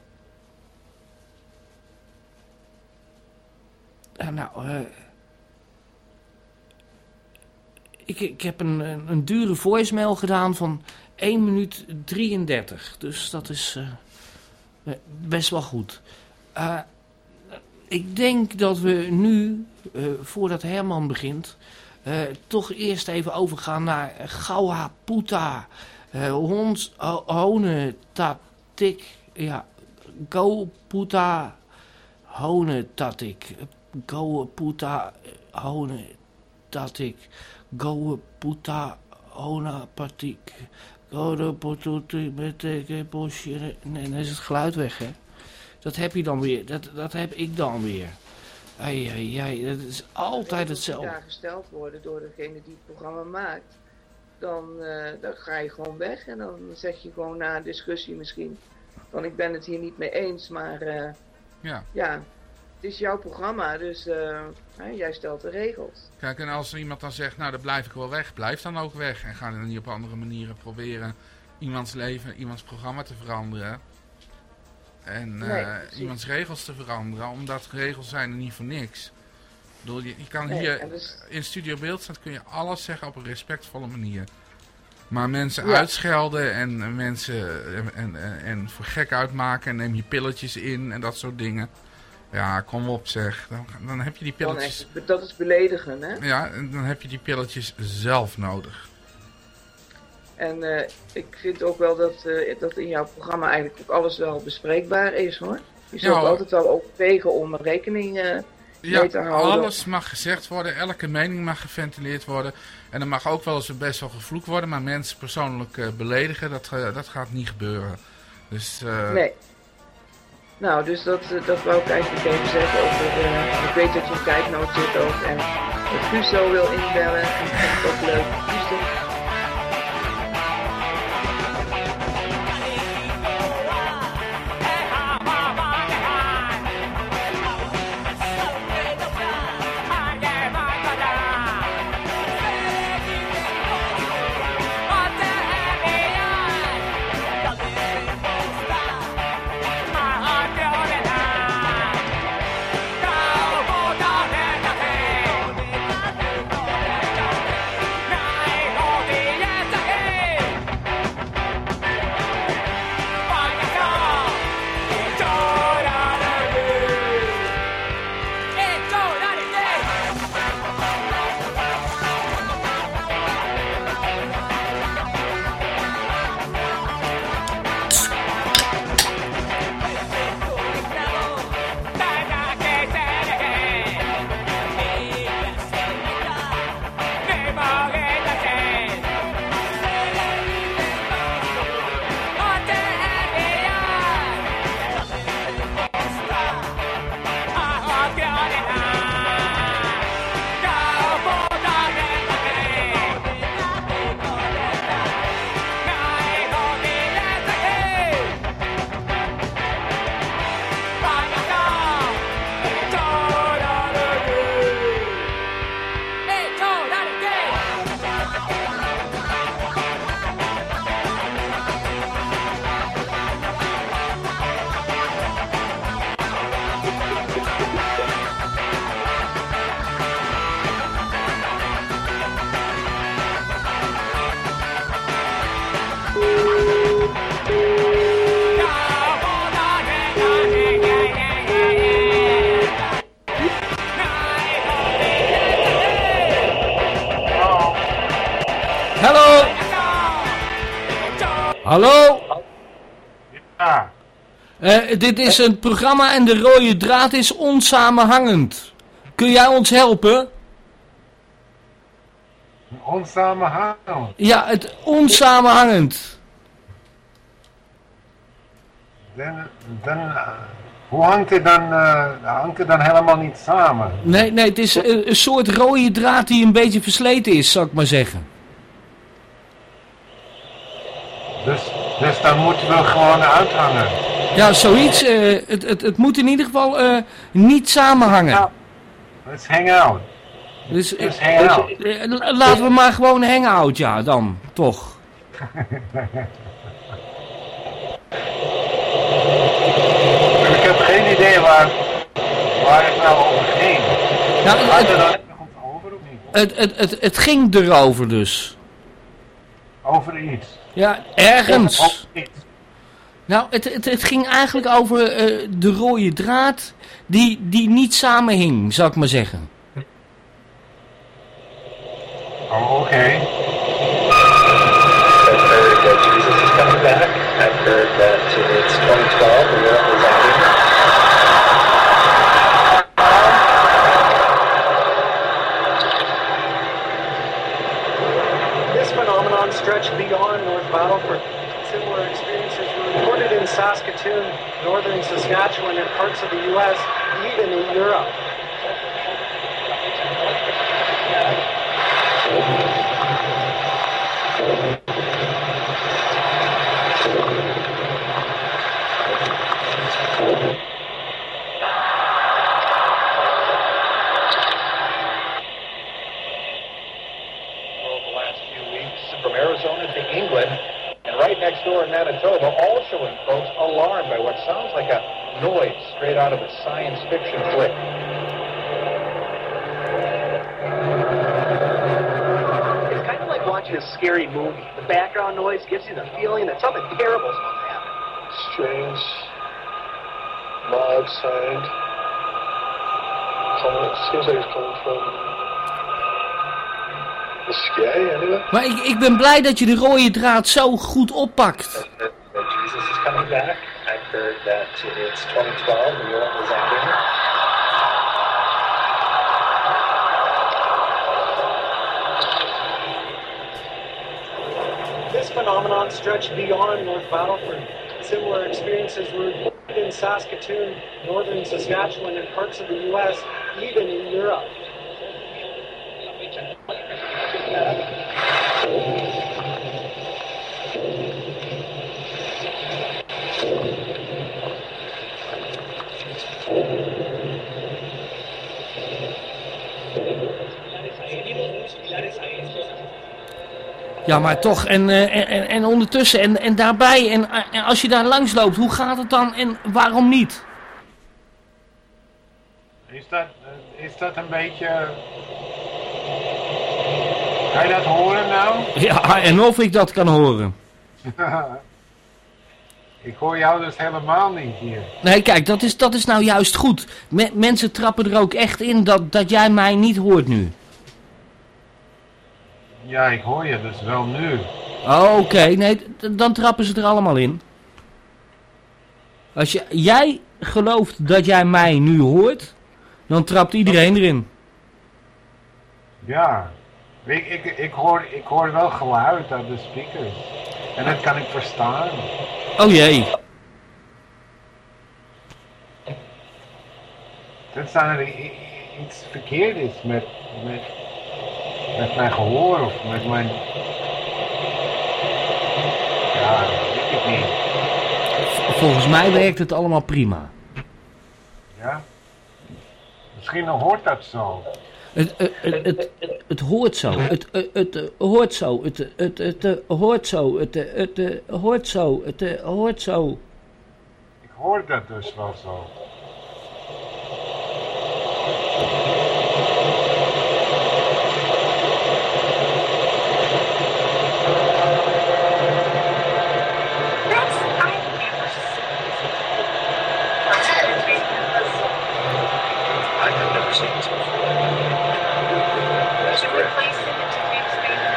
Nou, ik, ik heb een, een, een dure voicemail gedaan van 1 minuut 33. Dus dat is best wel goed. Eh, ik denk dat we nu, eh, voordat Herman begint, eh, toch eerst even overgaan naar Gaua Puta. eh Hons ho- Hone Tatik. Ja, Go Puta Hone Tatik. Go Puta Hone Tatik. Go Puta Hona Patik. Bosje. Nee, dan is het geluid weg, hè? Dat heb je dan weer. Dat, dat heb ik dan weer. Ai, ai, ai. Dat is altijd Als hetzelfde. daar gesteld worden door degene die het programma maakt, dan, eh, dan ga je gewoon weg en dan zeg je gewoon na een discussie misschien van ik ben het hier niet mee eens, maar eh, Ja. ja, het is jouw programma, dus eh, hè, jij stelt de regels. Kijk, en als iemand dan zegt, nou dan blijf ik wel weg, blijf dan ook weg. En ga dan niet op andere manieren proberen iemands leven, iemands programma te veranderen. En Nee, eh, iemands regels te veranderen, omdat regels zijn er niet voor niks. Ik bedoel, je, je kan Nee, hier dus- in Studio Beeldstaat kun je alles zeggen op een respectvolle manier. Maar mensen Ja. uitschelden en mensen en, en, en, en voor gek uitmaken en neem je pilletjes in en dat soort dingen. Ja, kom op zeg. Dan, dan heb je die pilletjes... echt, dat is beledigen, hè? Ja, en dan heb je die pilletjes zelf nodig. En eh, ik vind ook wel dat, eh, dat in jouw programma eigenlijk ook alles wel bespreekbaar is, hoor. Je zult Ja, altijd wel overwegen om rekening Ja, mee te houden. alles mag gezegd worden, elke mening mag geventileerd worden. En er mag ook wel eens best wel gevloekt worden, maar mensen persoonlijk beledigen, dat, dat gaat niet gebeuren. Dus Nee. Nou, dus dat, eh, dat wou ik eigenlijk even zeggen over... eh, ik weet dat je op kijknoot zit ook en Guus zo wil inbellen. En dat ik ook leuk. Hallo? Ja, Eh, dit is een programma en de rode draad is onsamenhangend. Kun jij ons helpen? onsamenhangend. Ja, het onsamenhangend. Dan, dan, hoe hangt het dan, eh, hangt het dan helemaal niet samen? Nee, nee, het is een, een soort rode draad die een beetje versleten is, zou ik maar zeggen. Dus, dus dan moeten we gewoon uithangen. Ja, zoiets. eh, het, het, het moet in ieder geval eh, niet samenhangen. Let's hang out. Dus eh, Let's hang out. la- laten we maar gewoon hangout, ja, dan, toch. Ik heb geen idee waar, waar het nou over ging. Nou, Gaat het, er dan over of niet? het, het, het, het ging erover dus. Over iets. Ja, ergens. Nou, het, het, het ging eigenlijk over eh, de rode draad die, die niet samenhing, zou ik maar zeggen. Oh, oké. Northern Saskatchewan, and parts of the U.S., even in Europe. Manitoba, all showing folks alarmed by what sounds like a noise straight out of a science fiction flick. It's kind of like watching a scary movie. The background noise gives you the feeling that something terrible is going to happen. Strange, mild sound. Coming, it seems like it's coming from the sky, anyway. Maar ik, ik ben blij dat je de rode draad zo goed oppakt. Eh, eh, Jesus is coming back. I've heard that it's 2012, the world is ending. This phenomenon stretched beyond North Battleford. Similar experiences were reported in Saskatoon, northern Saskatchewan, and parts of the U.S., even in Europe. Ja, maar toch, en, eh, en, en, en ondertussen, en, en daarbij, en, eh, en als je daar langs loopt, hoe gaat het dan en waarom niet? Is dat, eh, is dat een beetje... Kan je dat horen nou? Ja, en of ik dat kan horen. ik hoor jou dus helemaal niet hier. Nee, kijk, dat is, dat is nou juist goed. Me- mensen trappen er ook echt in dat, dat jij mij niet hoort nu. Ja, ik hoor je dus wel nu. Oh, Oké, nee, dan trappen ze er allemaal in. Als je, jij gelooft dat jij mij nu hoort, dan trapt iedereen erin. Ja. Ik, ik, ik, hoor, ik hoor wel geluid uit de speakers. En dat kan ik verstaan. Oh jee. Tenzij er i- iets verkeerd is met, met, met mijn gehoor of met mijn... Ja, dat weet ik niet. Volgens mij werkt het allemaal prima. Ja? Misschien hoort dat zo. Het, het, het, het, het, het hoort zo. Het, het, het, eh, hoort zo. Het, het, het, hoort zo. Het, het, het eh, hoort zo. Het eh, hoort zo. Ik hoor dat dus wel zo. That's I've never seen this before. I have never seen this before. That's Should we correct. please send it to James Bader?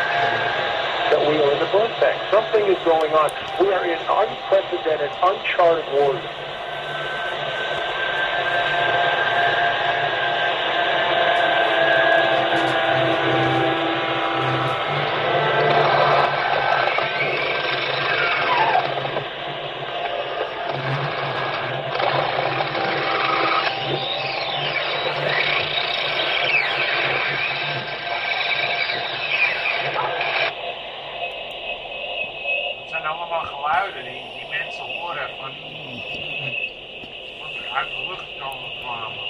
That we are in the birth bank. Something Everything is going on. We are in unprecedented, uncharted waters. Het zijn allemaal geluiden die, die mensen horen van wat er uit de lucht komen kwamen.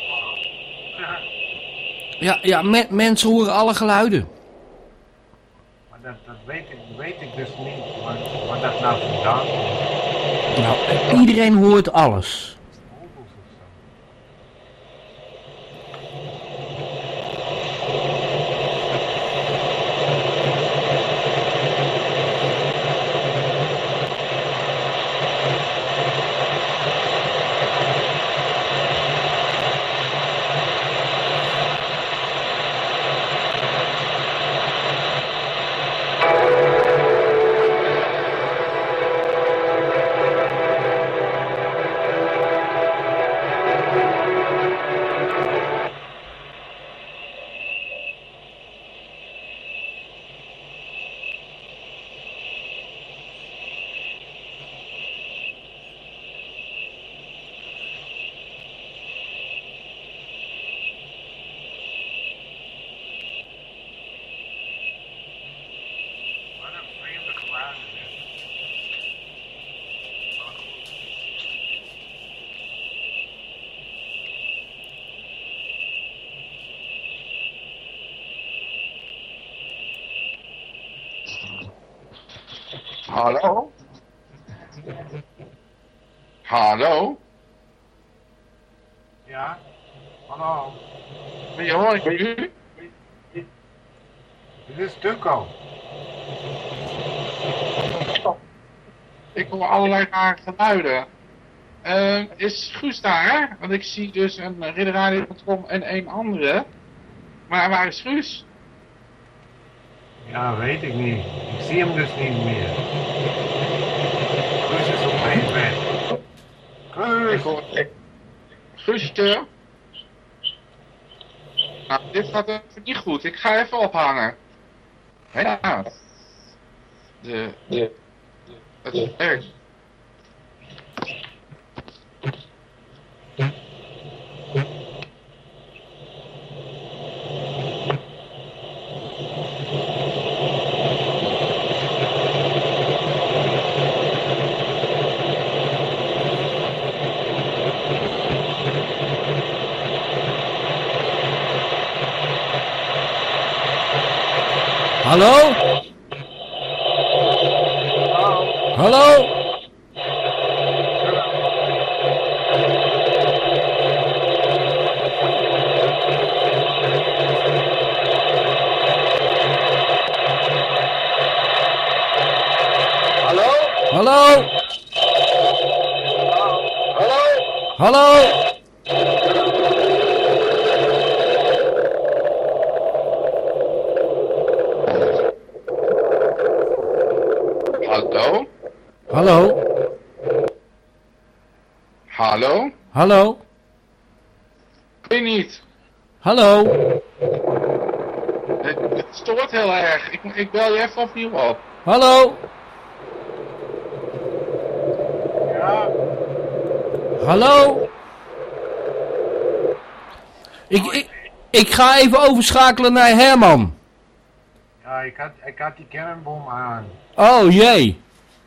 Ja, ja me- mensen horen alle geluiden. Maar dat, dat weet, ik, weet ik dus niet, waar dat nou vandaan komt. Nou, iedereen hoort alles. Hallo? Hallo? Ja? Hallo? Wie hoor ik u? Dit is Duco. Ik hoor allerlei rare geluiden. Eh, is Guus daar? Want ik zie dus een ridderradio.com en een andere. Maar waar is Guus? Ja, weet ik niet. Ik zie hem dus niet meer. Guus is opeens weg. Ik hoor... Ik... Guusje? Nou, dit gaat even niet goed. Ik ga even ophangen. Ja. De... De... Het werkt. Hallo? Ik weet niet. Hallo? Het, het stoort heel erg. Ik, ik bel je even opnieuw op. Hallo? Ja? Hallo? Ik, ik, ik ga even overschakelen naar Herman. Ja, ik had, ik had die kernbom aan. Oh jee.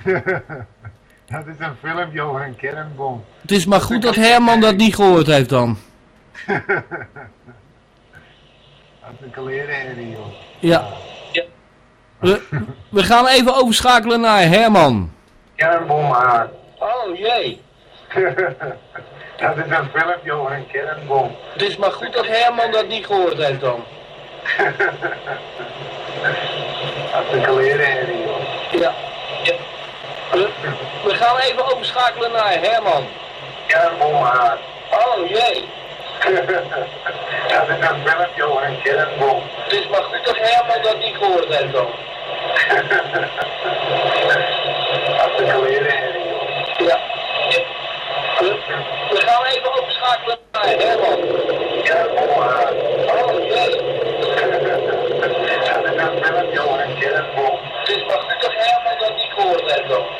dat is een filmpje over een kernbom. Het is maar goed dat Herman dat niet gehoord heeft dan. Dat is een klerenherrie, joh. Ja. We, we gaan even overschakelen naar Herman. Kernbom aan. Oh jee. dat is een filmpje over een kernbom. Het is maar goed dat Herman dat niet gehoord heeft dan. Dat is een klerenherrie, joh. Ja. ja. We, we gaan even overschakelen naar Herman ja, Oh jee. dat is een filmpje over een kernboom. Dus mag ik toch helemaal dat niet gehoord hebben dan? Als Ja. We gaan even opschakelen naar Herman. Ja, Oh jee. Dat is een filmpje over een kernboom. Dus mag u toch helemaal dat niet gehoord hebben?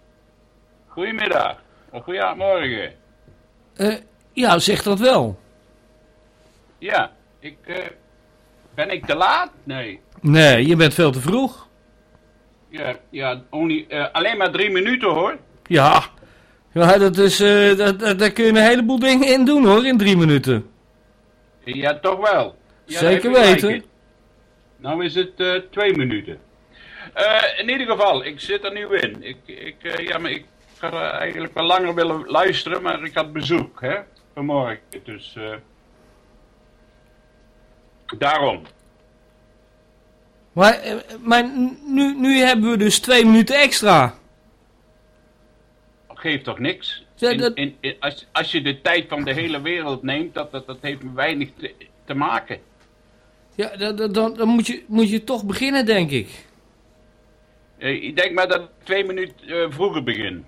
Goedemiddag. Of goedemorgen. Eh, ja, zeg dat wel. Ja, ik, eh, ben ik te laat? Nee. Nee, je bent veel te vroeg. Ja, ja only, eh, alleen maar drie minuten hoor. Ja, ja dat is, dat, dat, daar kun je een heleboel dingen in doen hoor, in drie minuten. Ja, toch wel. Ja, Zeker weten. Nou is het twee minuten. Eh, in ieder geval, ik zit er nu in. Ik, ik, ja, maar ik had eh, eigenlijk wel langer willen luisteren, maar ik had bezoek, hè, vanmorgen. Dus, eh, daarom. Maar, eh, maar nu, nu hebben we dus twee minuten extra. Geeft toch niks? Ja, In- dat- in- in- als, als je de tijd van de hele wereld neemt, dat, dat, dat heeft weinig te, te maken. Ja, dan, dan- dan, moet, je, moet je toch beginnen, denk ik. Ik denk maar dat ik twee minuten vroeger begin.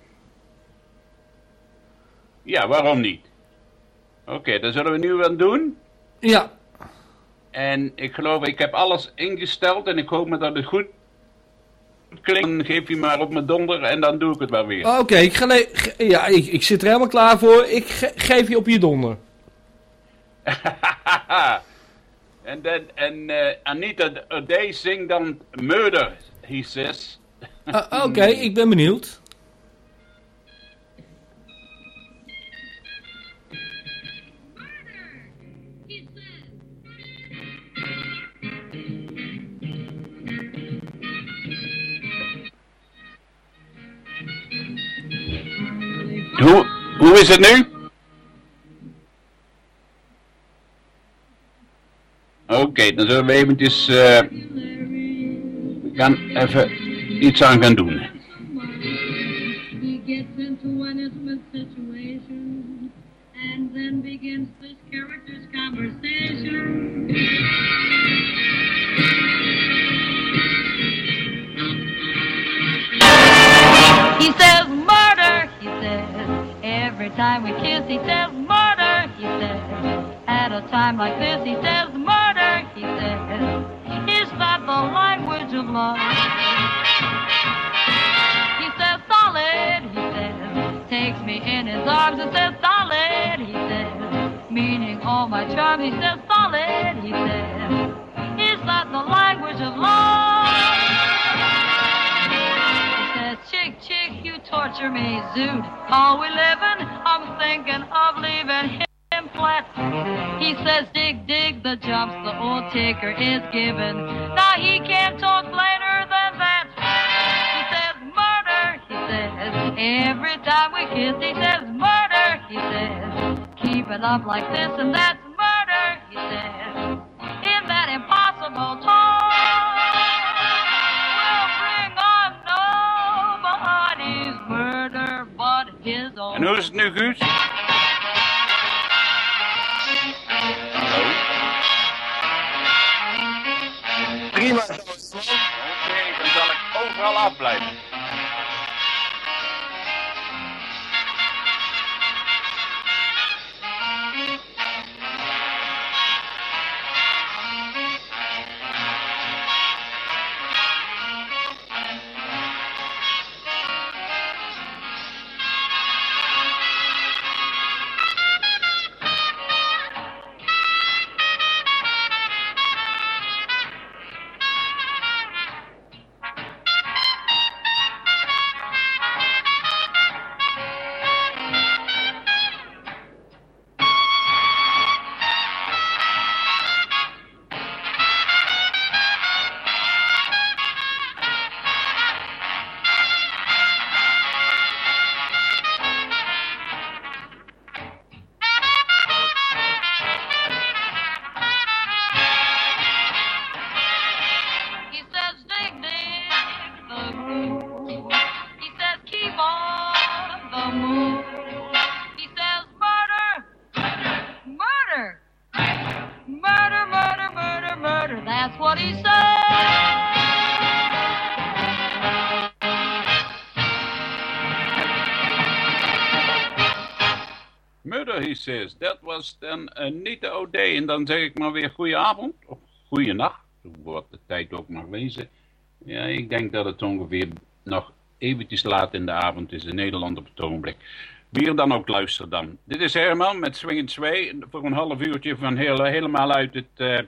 Ja, waarom niet? Oké, dan zullen we nu aan doen. Ja. En ik geloof, ik heb alles ingesteld en ik hoop maar dat het goed klinkt. Dan geef je maar op mijn donder en dan doe ik het wel weer. Oké, ik ga ja, ik, ik zit er helemaal klaar voor. Ik ge- geef je op je donder. en dan, en eh, Anita O'Day zingt dan Murder, he says. Ah, Oké, ik ben benieuwd. Hoe, hoe is het nu? Oké, dan zullen we eventjes... eh, we gaan even iets aan gaan doen. And then begins character's conversation. He says. Every time we kiss, he says murder, he says. At a time like this, he says murder, he says. Is that the language of love? He says solid, he says. Takes me in his arms and says solid, he says. Meaning all my charm, he says solid, he says. Is that the language of love? Torture me, zoot. Are we living? I'm thinking of leaving him flat. He says, dig, dig the jumps the old ticker is giving. Now he can't talk later than that. He says, murder, he says. Every time we kiss, he says, murder, he says. Keep it up like this and that's murder, he says. In that impossible talk, En hoe is het nu, Guus? Prima. Oké, dan zal ik overal afblijven. Dat was dan Anita O'Day. En dan zeg ik maar weer goeie avond. Of goeie nacht. Wat de tijd ook mag wezen. Ja, ik denk dat het ongeveer nog eventjes laat in de avond is in Nederland op het ogenblik. Wie er dan ook luistert dan. Dit is Herman met Swingend 2 voor een half uurtje van heel, helemaal uit het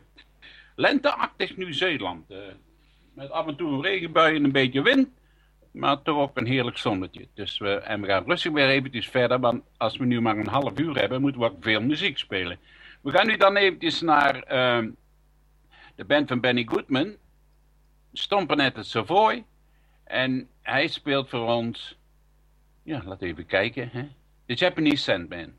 uh, Nieuw-Zeeland. Met af en toe een regenbui en een beetje wind. Maar toch ook een heerlijk zonnetje. Dus we, en we gaan rustig weer eventjes verder. Want als we nu maar een half uur hebben, moeten we ook veel muziek spelen. We gaan nu dan eventjes naar uh, de band van Benny Goodman. Stompen at het Savoy. En hij speelt voor ons... Ja, laat even kijken. Hè? The Japanese Sandman.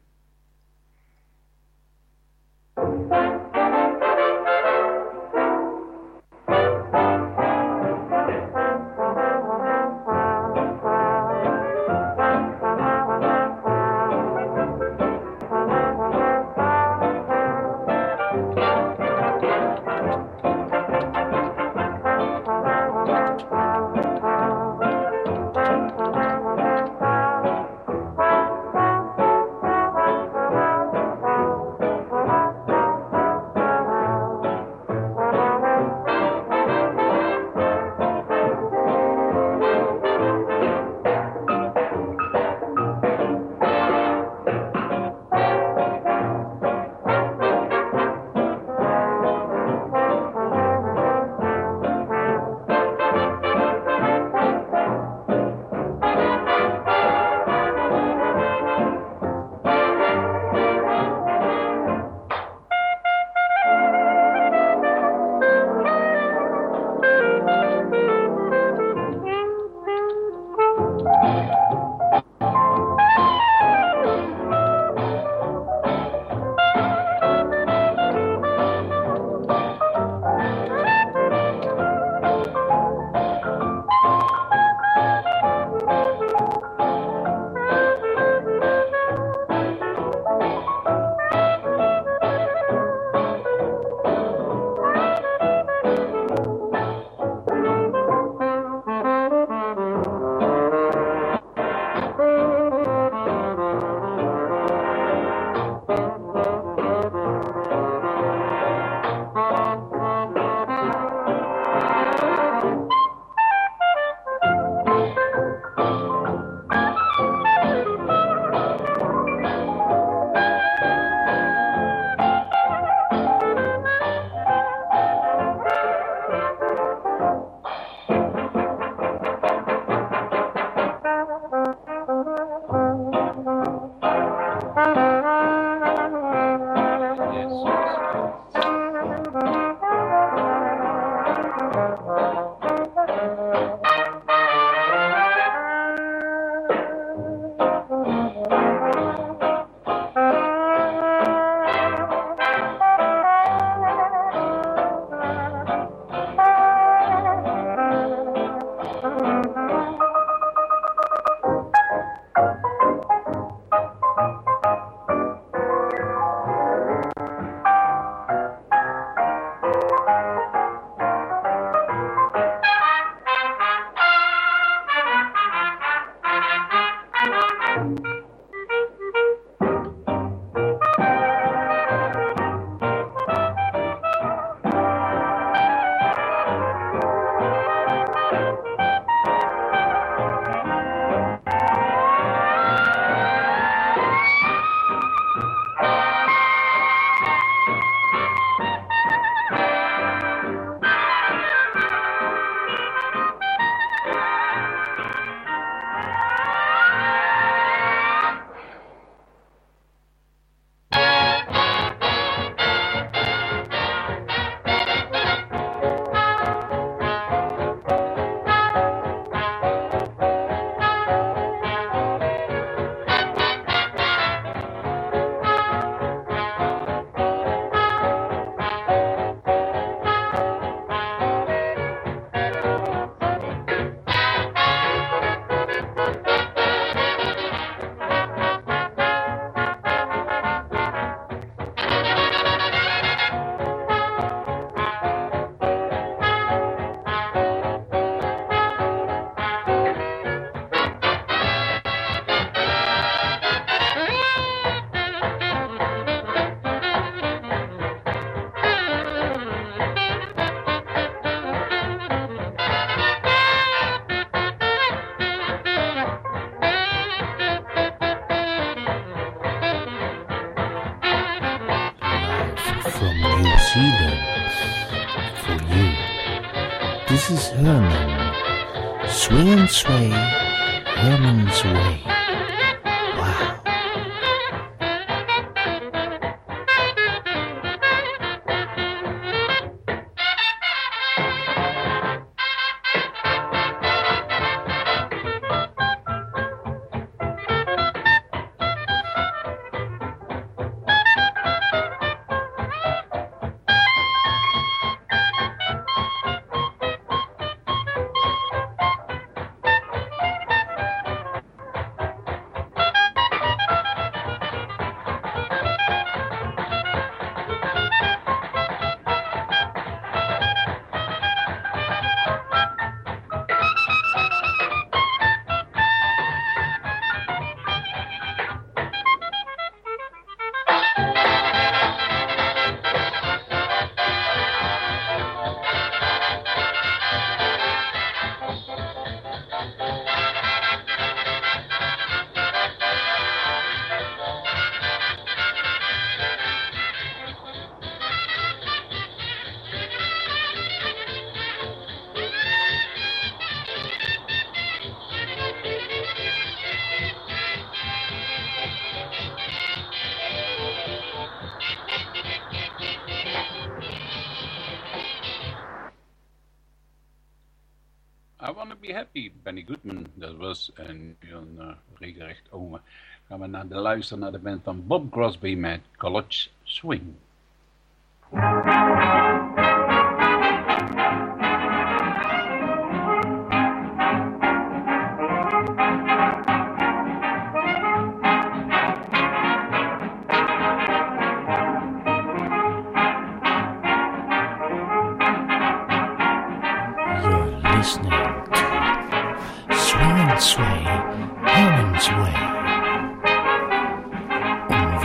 We naar de luisteren naar de band van Bob Crosby met College Swing.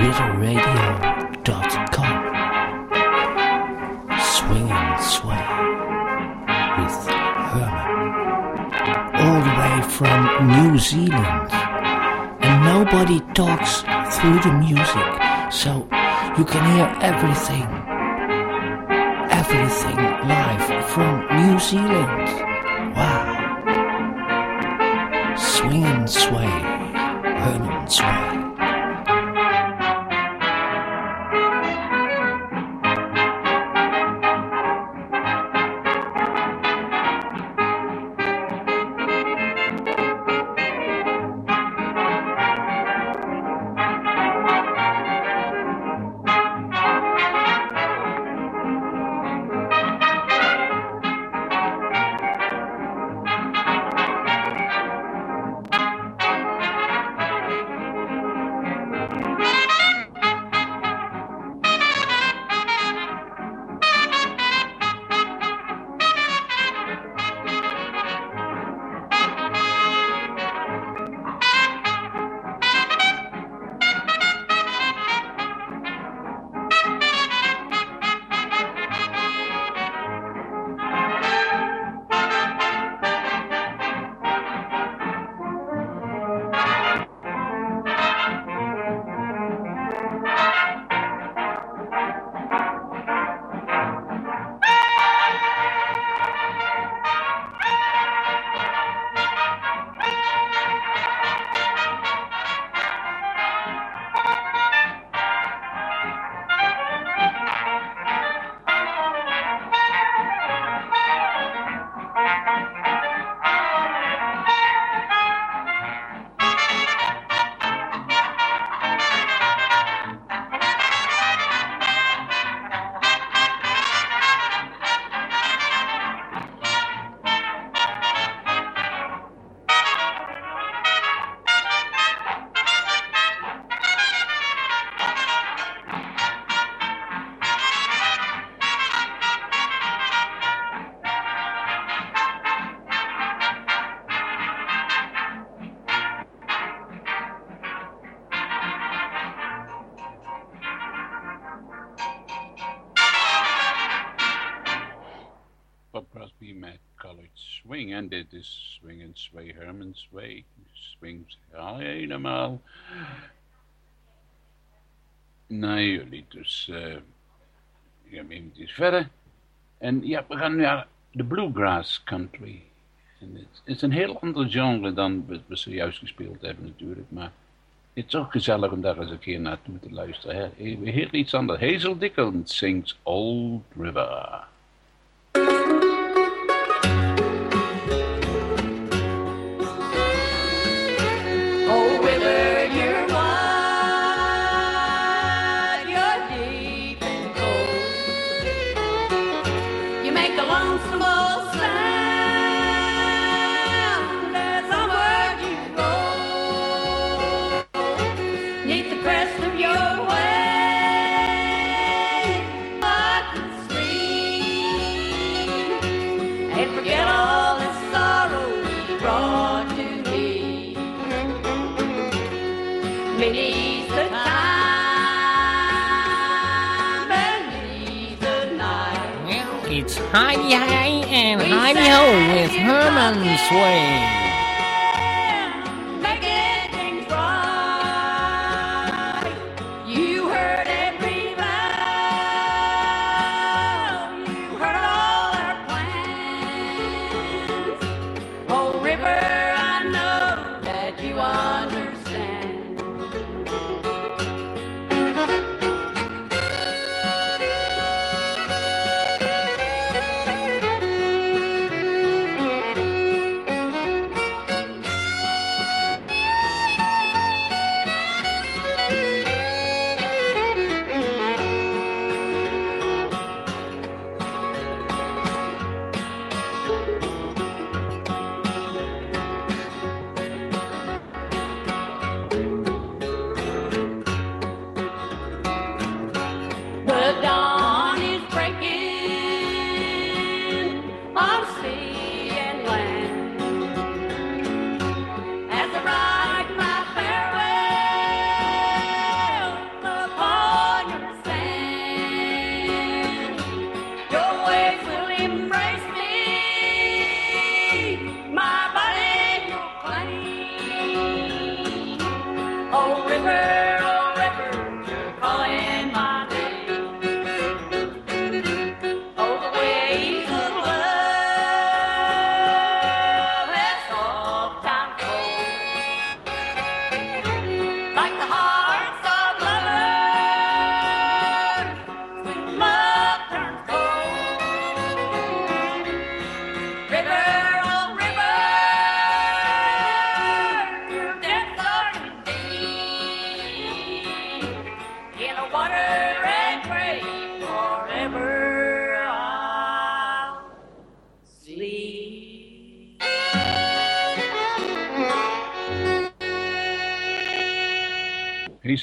On RidderRadio.com. Swing and Sway with Herman. All the way from New Zealand. And nobody talks through the music, so you can hear everything everything live from New Zealand. Wow. Swing and sway, Herman Sway. Swing and Sway, Herman's Way. Swingt helemaal naar jullie. Dus uh, ik even iets verder. En ja, we gaan naar de bluegrass country. Het is een heel ander genre dan wat we zojuist gespeeld hebben natuurlijk, maar het is ook gezellig om daar eens een keer naartoe te luisteren. Hè. Horen iets anders. Hazel Dickens sings Old River. small Heidi High and Heidi Ho with Herman Swing.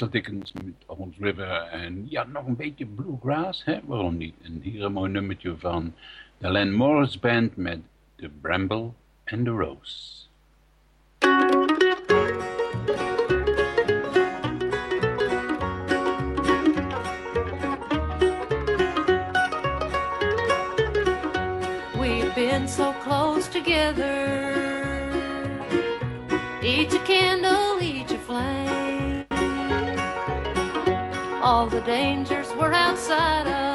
Dickens met Old River en ja, nog een beetje bluegrass, hè? waarom niet? En hier een mooi nummertje van de Len Morris Band met The Bramble and the Rose. We've been so close together. Each a candle, All the dangers were outside us,